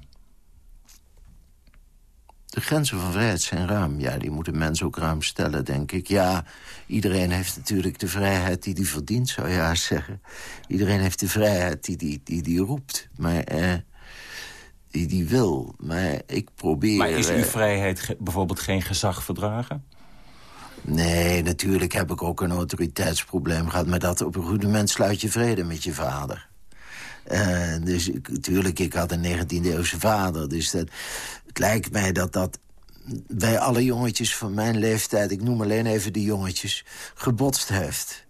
De grenzen van vrijheid zijn ruim. Ja, die moeten mensen ook ruim stellen, denk ik. Ja, iedereen heeft natuurlijk de vrijheid die hij verdient, zou je haast zeggen. Iedereen heeft de vrijheid die die, die, die roept, maar eh, die die wil. Maar ik probeer... Maar is uw vrijheid ge- bijvoorbeeld geen gezag verdragen? Nee, natuurlijk heb ik ook een autoriteitsprobleem gehad... maar dat op een goed moment sluit je vrede met je vader. Eh, dus natuurlijk, ik had een 19e-eeuwse vader. Dus dat, het lijkt mij dat dat bij alle jongetjes van mijn leeftijd... ik noem alleen even die jongetjes, gebotst heeft.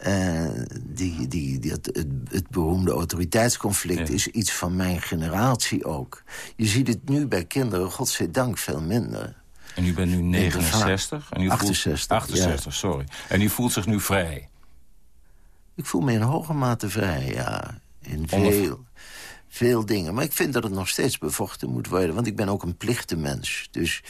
Eh, die, die, die, het, het, het beroemde autoriteitsconflict Ja. is iets van mijn generatie ook. Je ziet het nu bij kinderen, godzijdank, veel minder. En u bent nu de va- 69? En u 68, Voelt, 68, sorry. En u voelt zich nu vrij. Ik voel me in hoge mate vrij, ja. In veel, veel dingen. Maar ik vind dat het nog steeds bevochten moet worden. Want ik ben ook een plichtenmens. Dus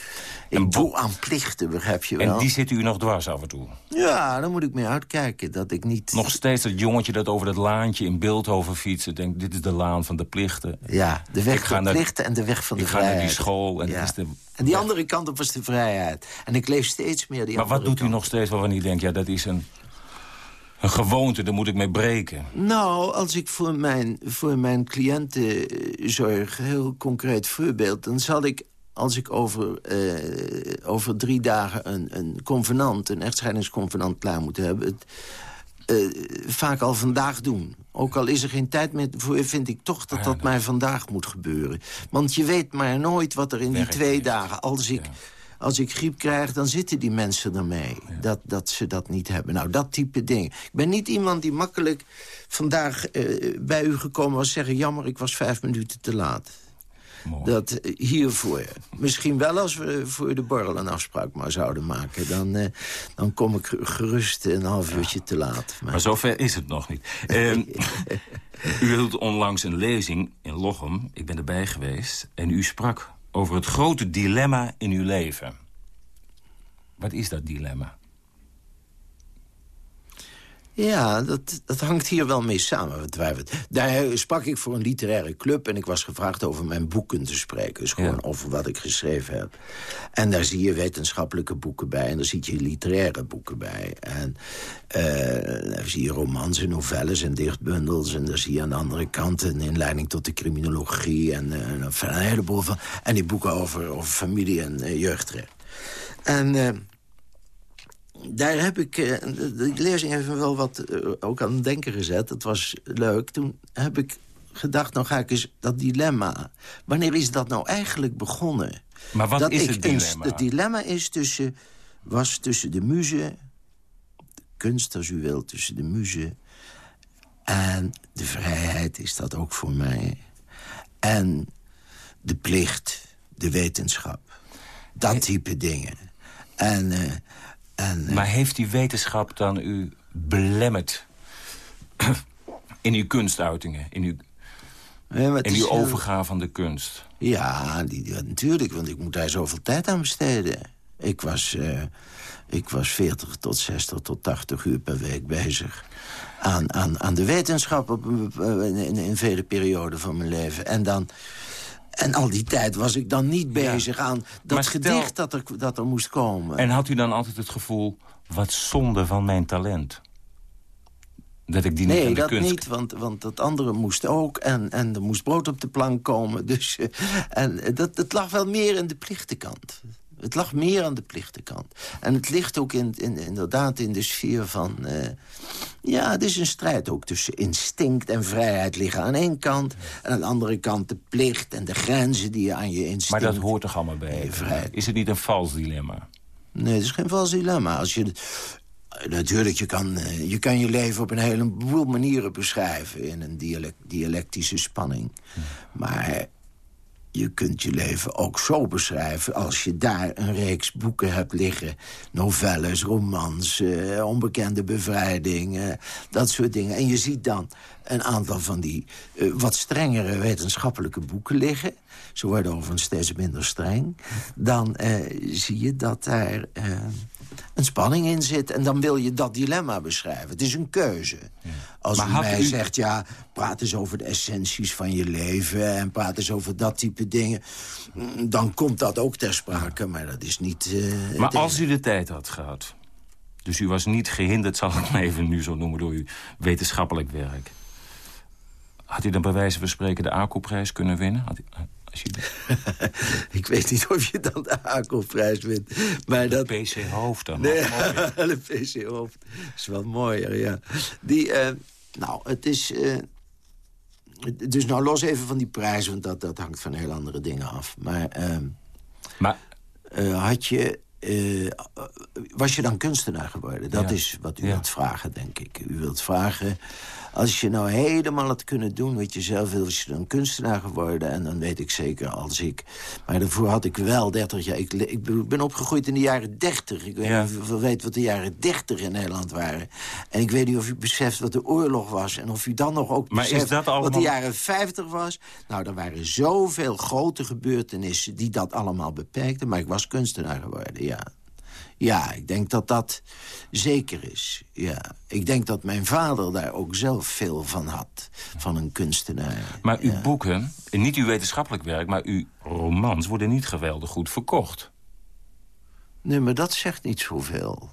ik doe aan plichten, begrijp je wel. En die zit u nog dwars af en toe? Ja, dan moet ik mee uitkijken dat ik niet... Nog steeds dat jongetje dat over dat laantje in Beeldhoven fietsen... denkt, dit is de laan van de plichten. Ja, de weg van de plichten en de weg van de vrijheid. Ik ga naar die school en ja. is de... En die andere kant op was de vrijheid. En ik leef steeds meer die Maar wat doet u nog steeds waarvan u denkt... ja, dat is een een gewoonte, daar moet ik mee breken. Nou, als ik voor mijn, voor mijn cliënten eh, zorg, heel concreet voorbeeld... dan zal ik, als ik over, uh, over drie dagen een, een convenant... een echtscheidingsconvenant klaar moet hebben... Het, uh, vaak al vandaag doen. Ook al is er geen tijd meer voor, vind ik toch dat dat mij vandaag moet gebeuren. Want je weet maar nooit wat er in die twee dagen... als ik... Ja als ik griep krijg, dan zitten die mensen ermee. Ja. Dat, dat ze dat niet hebben. Nou, dat type dingen. Ik ben niet iemand die makkelijk vandaag uh, bij u gekomen was... zeggen, jammer, ik was vijf minuten te laat. Mooi. Dat uh, hiervoor. Misschien wel als we voor de borrel een afspraak maar zouden maken. Dan, uh, dan kom ik gerust een half uurtje ja. te laat. Maar, maar zover is het nog niet. Ehm, u hield onlangs een lezing in Lochem. Ik ben erbij geweest. En u sprak over het grote dilemma in uw leven. Wat is dat dilemma? Ja, dat, dat hangt hier wel mee samen. Daar sprak ik voor een literaire club... en ik was gevraagd over mijn boeken te spreken. Dus gewoon ja. over wat ik geschreven heb. En daar zie je wetenschappelijke boeken bij... en daar zie je literaire boeken bij. En uh, daar zie je romans en novelles en dichtbundels... en daar zie je aan de andere kant een inleiding tot de criminologie... en uh, een heleboel van... en die boeken over, over familie en uh, jeugdrecht. En... Daar heb ik, uh, die lezing heeft me wel wat uh, ook aan het denken gezet. Dat was leuk. Toen heb ik gedacht, nou ga ik eens dat dilemma... wanneer is dat nou eigenlijk begonnen? Maar wat dat is ik het dilemma? Het dilemma is tussen, was tussen de muze... de kunst als u wilt, tussen de muze... en de vrijheid is dat ook voor mij. En de plicht, de wetenschap. Dat type dingen. En... Uh, en, maar heeft die wetenschap dan u belemmerd in uw kunstuitingen? In uw, ja, in uw overgave van de kunst? Ja, die, natuurlijk, want ik moet daar zoveel tijd aan besteden. Ik was, uh, ik was 40 tot 60 tot 80 uur per week bezig aan, aan, aan de wetenschap op, in, in, in vele perioden van mijn leven. En dan... En al die tijd was ik dan niet bezig ja. aan dat stel, gedicht dat er, dat er moest komen. En had u dan altijd het gevoel, wat zonde van mijn talent? Dat ik die nee, niet aan de dat kunst... niet, want, want dat andere moest ook. En, en er moest brood op de plank komen. Dus, uh, en dat, het lag wel meer in de lichtenkant. Het lag meer aan de lichtenkant. En het ligt ook in, in, inderdaad in de sfeer van... Uh, ja, het is een strijd ook tussen instinct en vrijheid liggen aan één kant... en aan de andere kant de plicht en de grenzen die je aan je instinct... Maar dat hoort toch allemaal bij? vrijheid. Is het niet een vals dilemma? Nee, het is geen vals dilemma. Als je... Natuurlijk, je kan, je kan je leven op een heleboel manieren beschrijven... in een dialect, dialectische spanning. Hm. Maar je kunt je leven ook zo beschrijven... als je daar een reeks boeken hebt liggen. Novelles, romans, uh, onbekende bevrijding, uh, dat soort dingen. En je ziet dan een aantal van die uh, wat strengere wetenschappelijke boeken liggen. Ze worden overigens steeds minder streng. Dan zie je dat daar een spanning in zit. En dan wil je dat dilemma beschrijven. Het is een keuze. Ja. Als maar u mij u... zegt, ja, praat eens over de essenties van je leven... en praat eens over dat type dingen... dan komt dat ook ter sprake, maar dat is niet... Uh, maar als u de tijd had gehad... dus u was niet gehinderd, zal ik het maar even nu zo noemen... door uw wetenschappelijk werk... had u dan bij wijze van spreken de ACO-prijs kunnen winnen? Had u, als je... ik weet niet of je dan de ACO-prijs wint. Maar dat... De PC Hoofd dan. Nee, de PC Hoofd is wel mooier, ja. Die, uh, nou, het is... Uh, dus nou los even van die prijs, want dat, dat hangt van heel andere dingen af. Maar, uh, maar... had je eh, was je dan kunstenaar geworden? Dat Ja. is wat u Ja. wilt vragen, denk ik. U wilt vragen, als je nou helemaal had kunnen doen wat je zelf wil... was je dan kunstenaar geworden. En dan weet ik zeker als ik... Maar daarvoor had ik wel 30 jaar... Ik, ik ben- opgegroeid in de jaren 30. Ik weet Ja. niet of u weet wat de jaren 30 in Nederland waren. En ik weet niet of u beseft wat de oorlog was... en of u dan nog ook Maar is beseft wat de jaren 50 was. Nou, er waren zoveel grote gebeurtenissen die dat allemaal beperkten. Maar ik was kunstenaar geworden, ja. Ja, ik denk dat dat zeker is. Ja. Ik denk dat mijn vader daar ook zelf veel van had. Van een kunstenaar. Maar uw Ja. boeken, en niet uw wetenschappelijk werk... maar uw romans worden niet geweldig goed verkocht. Nee, maar dat zegt niet zoveel.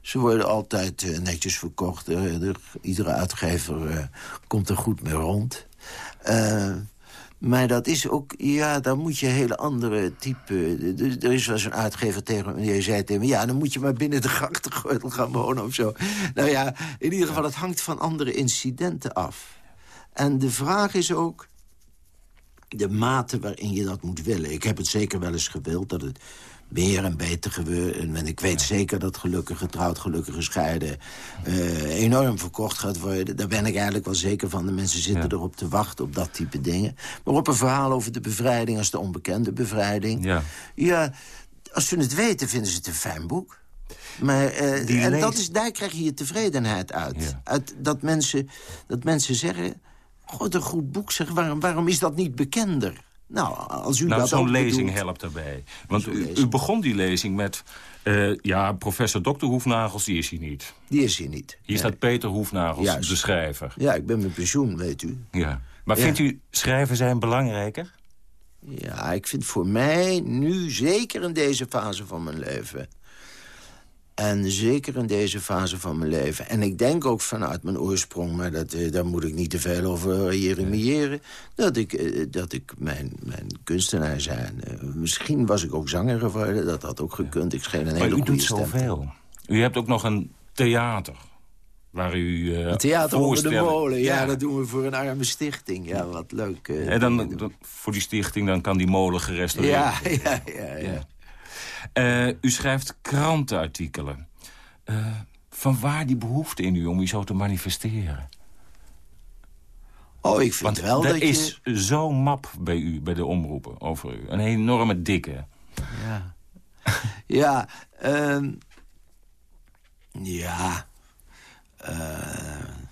Ze worden altijd eh, netjes verkocht. Er- er- iedere uitgever eh, komt er goed mee rond. Maar dat is ook, ja, dan moet je hele andere type... Er- is wel een uitgever tegen me, die zei tegen me... ja, dan moet je maar binnen de grachtengordel gaan wonen of zo. Nou ja, in ieder geval, het hangt van andere incidenten af. En de vraag is ook de mate waarin je dat moet willen. Ik heb het zeker wel eens gewild dat het meer en beter gebeurt. En ik weet zeker dat gelukkig getrouwd, gelukkig gescheiden... eh, enorm verkocht gaat worden. Daar ben ik eigenlijk wel zeker van. De mensen zitten Ja. erop te wachten, op dat type dingen. Maar op een verhaal over de bevrijding als de onbekende bevrijding... Ja. ja als ze het weten, vinden ze het een fijn boek. Maar Die en lees- dat is, daar krijg je je tevredenheid uit. Ja. uit dat, mensen, dat mensen zeggen... God, een goed boek, zeg, waarom, waarom is dat niet bekender? Nou, als u Nou, dat zo'n lezing bedoelt- helpt daarbij. Want u, u begon die lezing met... eh, ja, professor Dr. Hoefnagels, die is hier niet. Die is hier niet. Hier staat Peter Hoefnagels, Juist. de schrijver. Ja, ik ben met pensioen, weet u. Ja. Maar Ja. vindt u schrijven zijn belangrijker? Ja, ik vind voor mij nu, zeker in deze fase van mijn leven... en zeker in deze fase van mijn leven... en ik denk ook vanuit mijn oorsprong... maar dat, eh, daar moet ik niet te veel over jeremiëren... dat ik, eh, dat ik mijn, mijn kunstenaar zijn... eh, misschien was ik ook zanger geworden, dat had ook gekund. Ik scheen een Maar hele u goede doet zoveel. U hebt ook nog een theater. Waar u eh Een theater onder de molen, ja, dat doen we voor een arme stichting. Ja, wat leuk. En dan, voor die stichting dan kan die molen gerestaureerd ja, worden. ja, ja, ja. Eh, u schrijft krantenartikelen. Eh, van waar die behoefte in u om u zo te manifesteren? Oh, ik vind Want wel dat je... is zo'n map bij u, bij de omroepen, over u. Een enorme dikke. Ja, ja, ehm, ja. eh,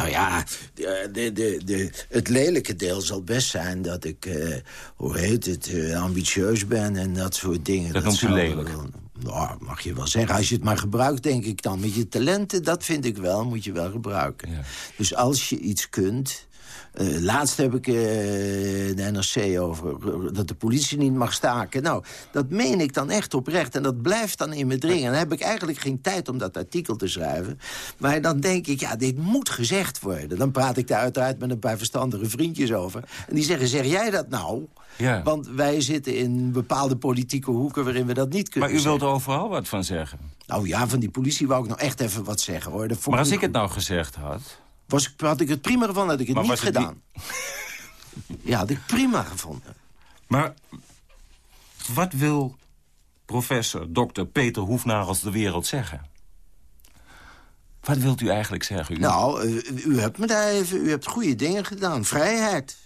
nou ja, de, de, de, het lelijke deel zal best zijn dat ik, eh, hoe heet het, eh, ambitieus ben en dat soort dingen. Dat noemt u zou lelijk? wel- Nou, mag je wel zeggen. Als je het maar gebruikt, denk ik dan. Met je talenten, dat vind ik wel, moet je wel gebruiken. Ja. Dus als je iets kunt... eh, laatst heb ik eh, de NRC over eh, dat de politie niet mag staken. Nou, dat meen ik dan echt oprecht. En dat blijft dan in me dringen. Dan heb ik eigenlijk geen tijd om dat artikel te schrijven. Maar dan denk ik, ja, dit moet gezegd worden. Dan praat ik daar uiteraard met een paar verstandige vriendjes over. En die zeggen, zeg jij dat nou? Ja. Want wij zitten in bepaalde politieke hoeken waarin we dat niet kunnen Maar u wilt overal wat van zeggen. Nou ja, van die politie wou ik nog echt even wat zeggen, hoor. Maar als ik het nou gezegd had... Was, ik- had ik het prima gevonden, had ik het Maar niet het gedaan. ja, had ik prima gevonden. Maar wat wil professor Dr. Peter Hoefnagels de wereld zeggen? Wat wilt u eigenlijk zeggen? U? Nou, eh, u hebt me daar even... U hebt goede dingen gedaan. Vrijheid.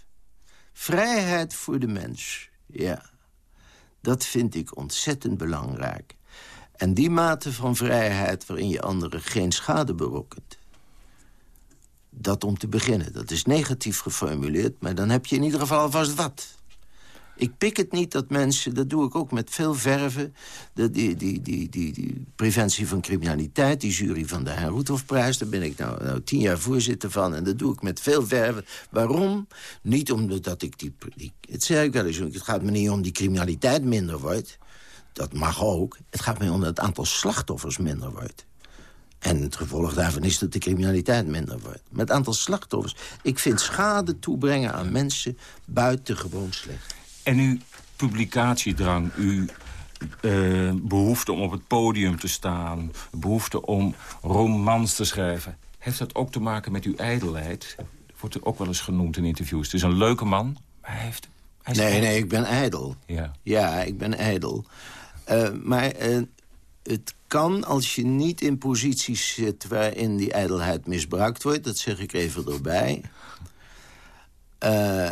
Vrijheid voor de mens. Ja. Dat vind ik ontzettend belangrijk. En die mate van vrijheid waarin je anderen geen schade berokkent... dat om te beginnen. Dat is negatief geformuleerd, maar dan heb je in ieder geval alvast wat. Ik pik het niet dat mensen, dat doe ik ook met veel verven... De, die, die, die, die, die preventie van criminaliteit, die jury van de Hein Roethofprijs... daar ben ik nou, nou tien jaar voorzitter van en dat doe ik met veel verven. Waarom? Niet omdat ik die... het zeg wel eens, het gaat me niet om die criminaliteit minder wordt. Dat mag ook. Het gaat me om dat het aantal slachtoffers minder wordt. En het gevolg daarvan is dat de criminaliteit minder wordt. Met aantal slachtoffers. Ik vind schade toebrengen aan mensen buitengewoon slecht. En uw publicatiedrang, uw eh, behoefte om op het podium te staan... behoefte om romans te schrijven... heeft dat ook te maken met uw ijdelheid? Wordt er ook wel eens genoemd in interviews. Het is een leuke man, maar hij heeft... Hij Nee, nee, ik ben ijdel. Ja. Ja, ik ben ijdel. Uh, maar uh, het kan als je niet in posities zit waarin die ijdelheid misbruikt wordt. Dat zeg ik even erbij. Uh,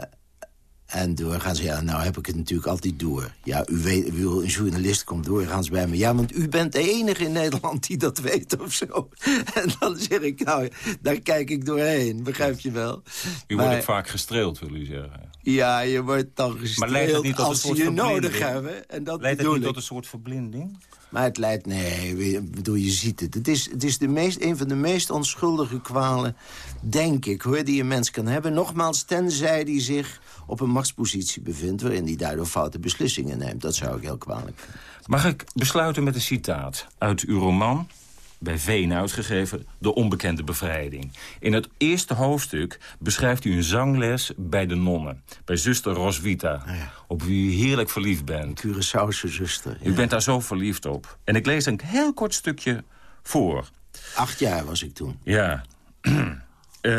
en doorgaans, ja, nou heb ik het natuurlijk altijd door. Ja, u weet, een journalist komt doorgaans bij me. Ja, want u bent de enige in Nederland die dat weet of zo. En dan zeg ik, nou, daar kijk ik doorheen, begrijp je wel. U wordt ook vaak gestreeld, wil u zeggen. Ja, je wordt dan gestreeld maar leidt het niet tot als een soort je nodig hebben. En dat leidt het niet tot een soort verblinding? Maar het leidt, nee, bedoel, je ziet het. Het is, het is de meest, een van de meest onschuldige kwalen, denk ik, hoor, die een mens kan hebben. Nogmaals, tenzij die zich op een machtspositie bevindt... waarin hij daardoor foute beslissingen neemt. Dat zou ik heel kwalijk. Mag ik besluiten met een citaat uit uw roman bij Veen uitgegeven, De Onbekende Bevrijding. In het eerste hoofdstuk beschrijft u een zangles bij de nonnen. Bij zuster Roswita, ah, op wie u heerlijk verliefd bent. Curaçaose zuster. U bent daar zo verliefd op. En ik lees een heel kort stukje voor. Acht jaar was ik toen. Ja. uh,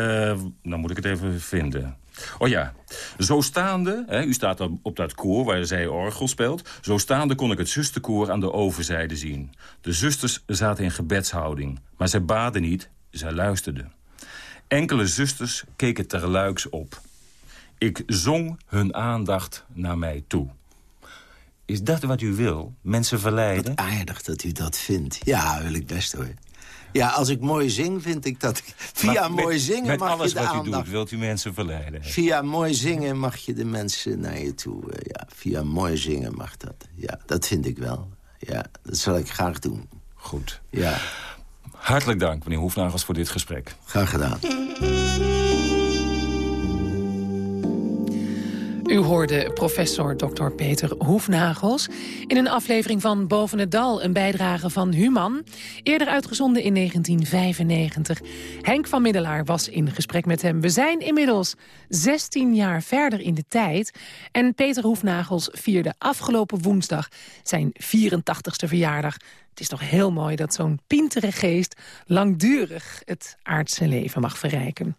nou moet ik het even vinden. Oh ja, zo staande, hè, u staat op dat koor waar zij orgel speelt... zo staande kon ik het zusterkoor aan de overzijde zien. De zusters zaten in gebedshouding, maar zij baden niet, zij luisterden. Enkele zusters keken terluiks op. Ik zong hun aandacht naar mij toe. Is dat wat u wil? Mensen verleiden? Aardig dat u dat vindt. Ja, wil ik best hoor. Ja, als ik mooi zing, vind ik dat... Via mooi zingen met mag alles je de wat aandacht... u doet, wilt u mensen verleiden? Via mooi zingen mag je de mensen naar je toe. Uh, ja, via mooi zingen mag dat. Ja, dat vind ik wel. Ja, dat zal ik graag doen. Goed. Ja. Hartelijk dank, meneer Hoefnagels, voor dit gesprek. Graag gedaan. U hoorde professor Dr. Peter Hoefnagels in een aflevering van Boven het Dal, een bijdrage van Human, eerder uitgezonden in 1995. Henk van Middelaar was in gesprek met hem. We zijn inmiddels 16 jaar verder in de tijd en Peter Hoefnagels vierde afgelopen woensdag zijn 84ste verjaardag. Het is toch heel mooi dat zo'n pintere geest langdurig het aardse leven mag verrijken.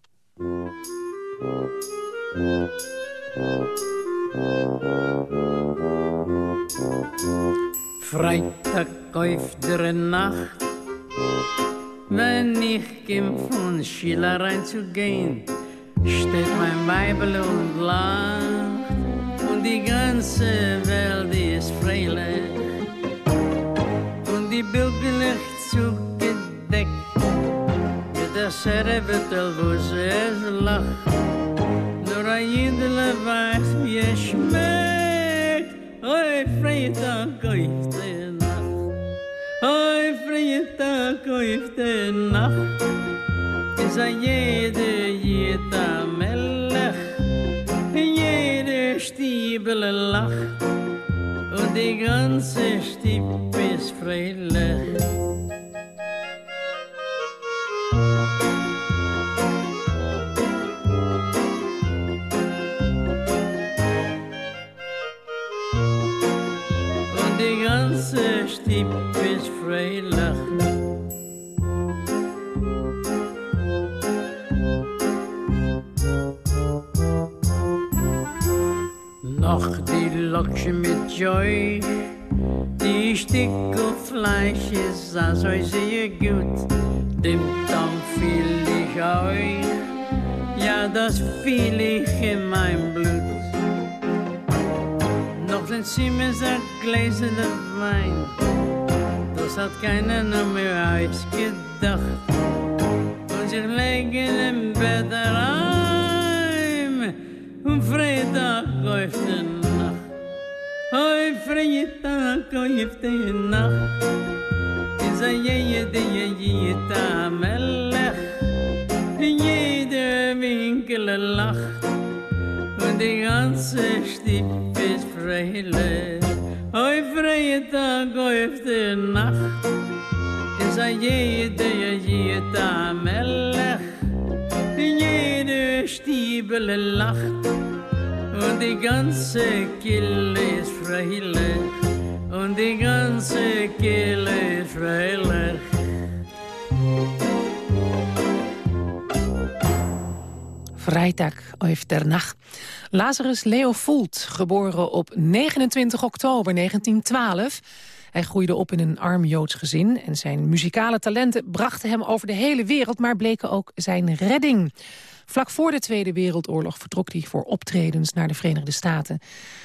Freitag auf Nacht, wenn ich komm von Schiller reinzugehen, steht mein Weibel und lacht und die ganze Welt ist freilich und die Bildlicht zugedeckt mit der Servetel, wo sie lacht. Es schmeckt. Oi, freie Tag, oifte Nacht. Oi, freie Tag, oifte Nacht. Is a jede, jede Melech. Jede Stiebel lacht. Und die ganze Stieb ist freilich. Loksche mit Joy, die Stickelfleisch ist also sehr gut, dem Tang fiel ich euch, ja das fiel ich in mein Blut. Noch sind sie mir sehr gläserne Wein, das hat keiner noch mehr ausgedacht. Und sie legen im Bett rein und Freitag läuft Freitag läuft die Nacht. Is a jede, jede Melech, jeder Winkel lacht und die ganze Stipp ist freilich. Oi, vrije dag, oi, nacht. Is a jede, jede melech. Jede Stiebel lacht. Und die ganze Kille ist. Und die ganze Kille ist freilich. Vrijdag der. Lazarus Leo Voelt, geboren op 29 oktober 1912 Hij groeide op in een arm Joods gezin en zijn muzikale talenten brachten hem over de hele wereld, maar bleken ook zijn redding. Vlak voor de Tweede Wereldoorlog vertrok hij voor optredens naar de Verenigde Staten.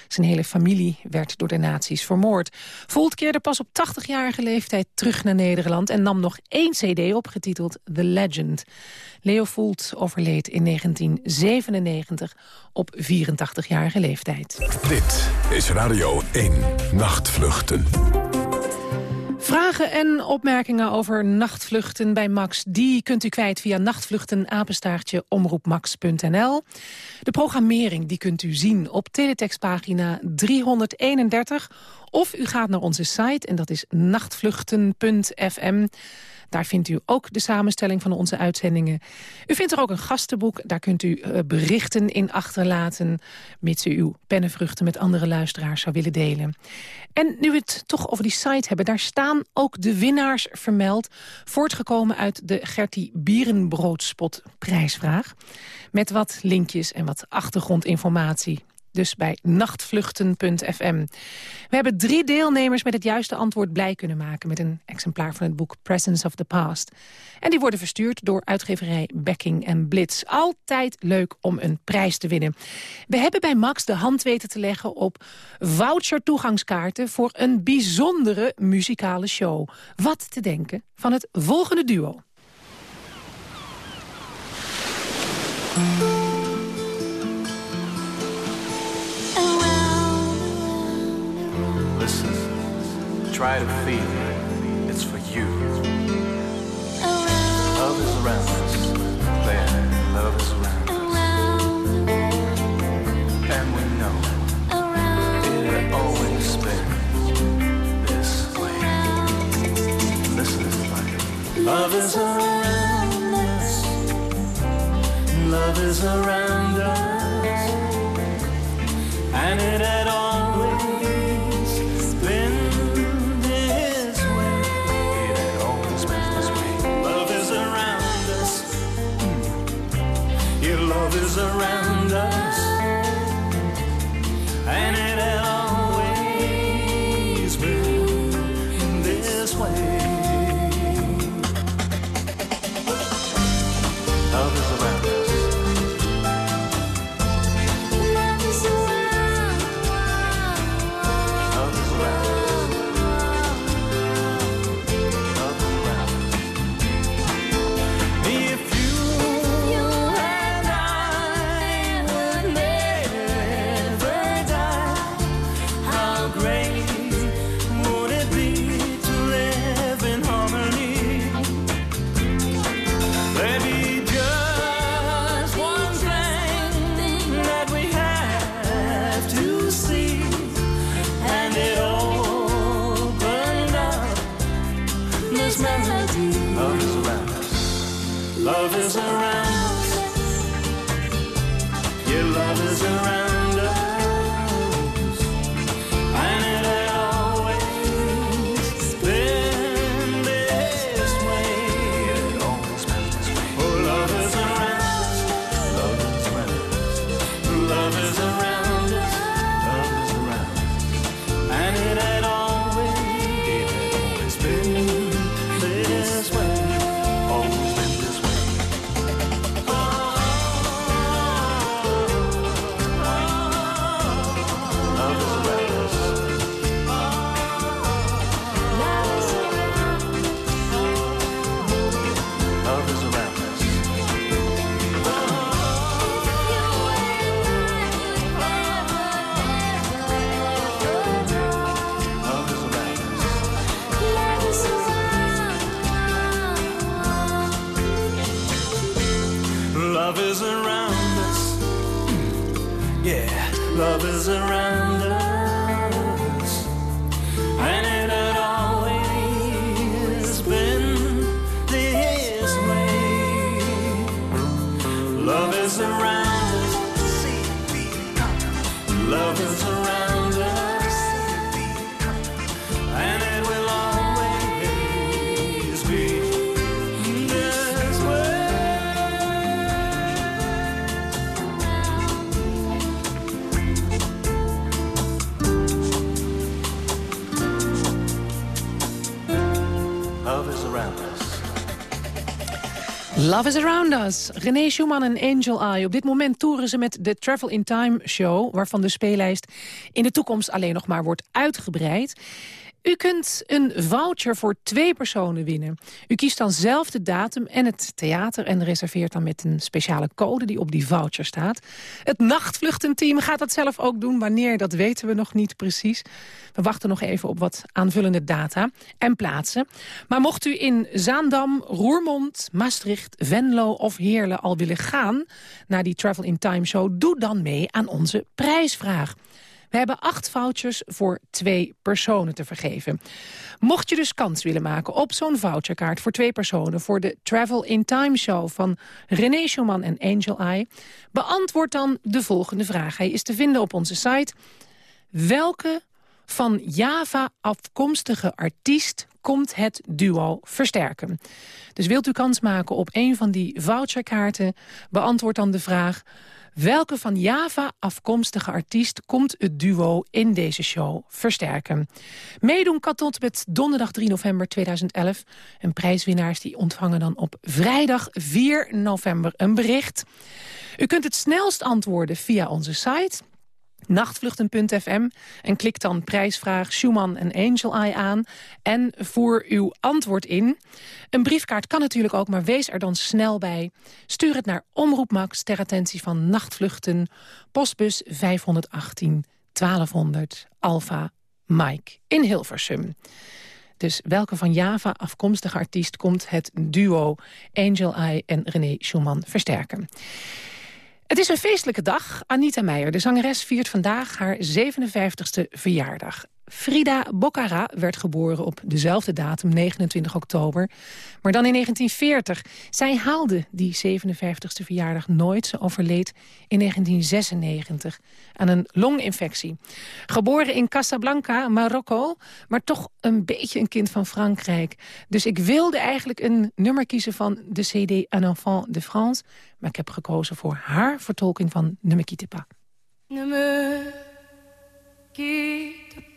Zijn hele familie werd door de nazi's vermoord. Volt keerde pas op 80-jarige leeftijd terug naar Nederland... en nam nog één cd op, getiteld The Legend. Leo Volt overleed in 1997 op 84-jarige leeftijd. Dit is Radio 1 Nachtvluchten. Vragen en opmerkingen over nachtvluchten bij Max... die kunt u kwijt via nachtvluchtenapenstaartje omroepmax.nl. De programmering die kunt u zien op teletextpagina 331... of u gaat naar onze site en dat is nachtvluchten.fm... Daar vindt u ook de samenstelling van onze uitzendingen. U vindt er ook een gastenboek. Daar kunt u uh, berichten in achterlaten... mits u uw pennenvruchten met andere luisteraars zou willen delen. En nu we het toch over die site hebben... daar staan ook de winnaars vermeld... voortgekomen uit de Gertie Bierenbroodspot prijsvraag. Met wat linkjes en wat achtergrondinformatie dus bij nachtvluchten.fm. We hebben drie deelnemers met het juiste antwoord blij kunnen maken... met een exemplaar van het boek Presence of the Past. En die worden verstuurd door uitgeverij Becking en Blitz. Altijd leuk om een prijs te winnen. We hebben bij Max de hand weten te leggen op voucher-toegangskaarten... voor een bijzondere muzikale show. Wat te denken van het volgende duo. Try to feel it's for you. Love is around us, there, love is around us. And we know it always this way. Listen. Love is around us, love is around us, and it had always Love is Around Us. René Schumann en Angel Eye. Op dit moment toeren ze met de Travel in Time show... waarvan de speellijst in de toekomst alleen nog maar wordt uitgebreid. U kunt een voucher voor twee personen winnen. U kiest dan zelf de datum en het theater... en reserveert dan met een speciale code die op die voucher staat. Het nachtvluchtenteam gaat dat zelf ook doen. Wanneer, dat weten we nog niet precies. We wachten nog even op wat aanvullende data en plaatsen. Maar mocht u in Zaandam, Roermond, Maastricht, Venlo of Heerlen al willen gaan... naar die Travel in Time show, doe dan mee aan onze prijsvraag. We hebben acht vouchers voor twee personen te vergeven. Mocht je dus kans willen maken op zo'n voucherkaart voor twee personen... voor de Travel in Time Show van René Schumann en Angel Eye... beantwoord dan de volgende vraag. Hij is te vinden op onze site. Welke van Java afkomstige artiest komt het duo versterken? Dus wilt u kans maken op een van die voucherkaarten... beantwoord dan de vraag... Welke van Java afkomstige artiest komt het duo in deze show versterken? Meedoen kan tot met donderdag 3 november 2011. En prijswinnaars die ontvangen dan op vrijdag 4 november een bericht. U kunt het snelst antwoorden via onze site nachtvluchten.fm en klik dan prijsvraag Schumann en Angel Eye aan en voer uw antwoord in. Een briefkaart kan natuurlijk ook, maar wees er dan snel bij. Stuur het naar Omroep Max ter attentie van Nachtvluchten, postbus 518 1200 Alpha Mike in Hilversum. Dus welke van Java afkomstige artiest komt het duo Angel Eye en René Schumann versterken? Het is een feestelijke dag. Anita Meijer, de zangeres, viert vandaag haar 57ste verjaardag. Frida Boccara werd geboren op dezelfde datum, 29 oktober. Maar dan in 1940. Zij haalde die 57ste verjaardag nooit. Ze overleed in 1996 aan een longinfectie. Geboren in Casablanca, Marokko, maar toch een beetje een kind van Frankrijk. Dus ik wilde eigenlijk een nummer kiezen van de CD Un Enfant de France. Maar ik heb gekozen voor haar vertolking van Ne me quitte pas.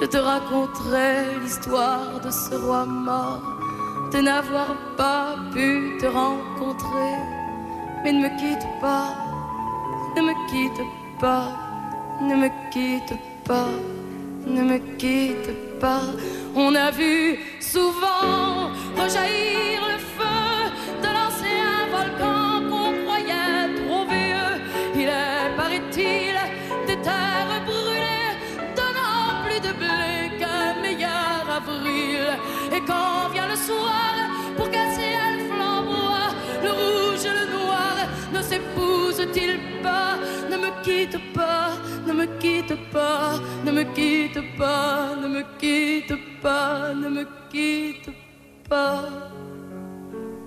Je te raconterai l'histoire de ce roi mort, de n'avoir pas pu te rencontrer. Mais ne me quitte pas, ne me quitte pas, ne me quitte pas, ne me quitte pas. On a vu souvent rejaillir le Ne me quitte pas, ne me quitte pas, ne me quitte pas, ne me quitte pas, ne me quitte pas.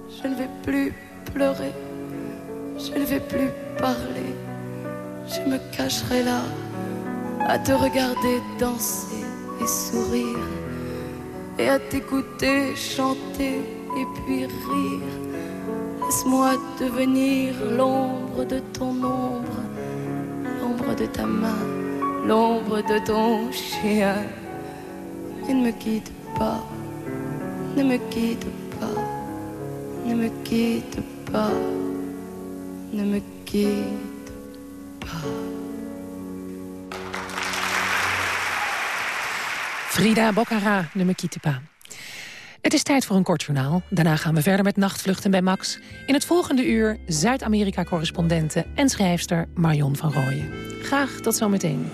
Je ne vais plus pleurer, je ne vais plus parler, je me cacherai là à te regarder danser et sourire, et à t'écouter chanter et puis rire. Laisse-moi devenir l'ombre de ton ombre, l'ombre de ta main, l'ombre de ton chien. Et ne me quitte pas, ne me quitte pas, ne me quitte pas, ne me quitte pas. Frida Boccara, de Mekitepa. Het is tijd voor een kort journaal. Daarna gaan we verder met nachtvluchten bij Max. In het volgende uur Zuid-Amerika-correspondente en schrijfster Marion van Rooyen. Graag tot zometeen.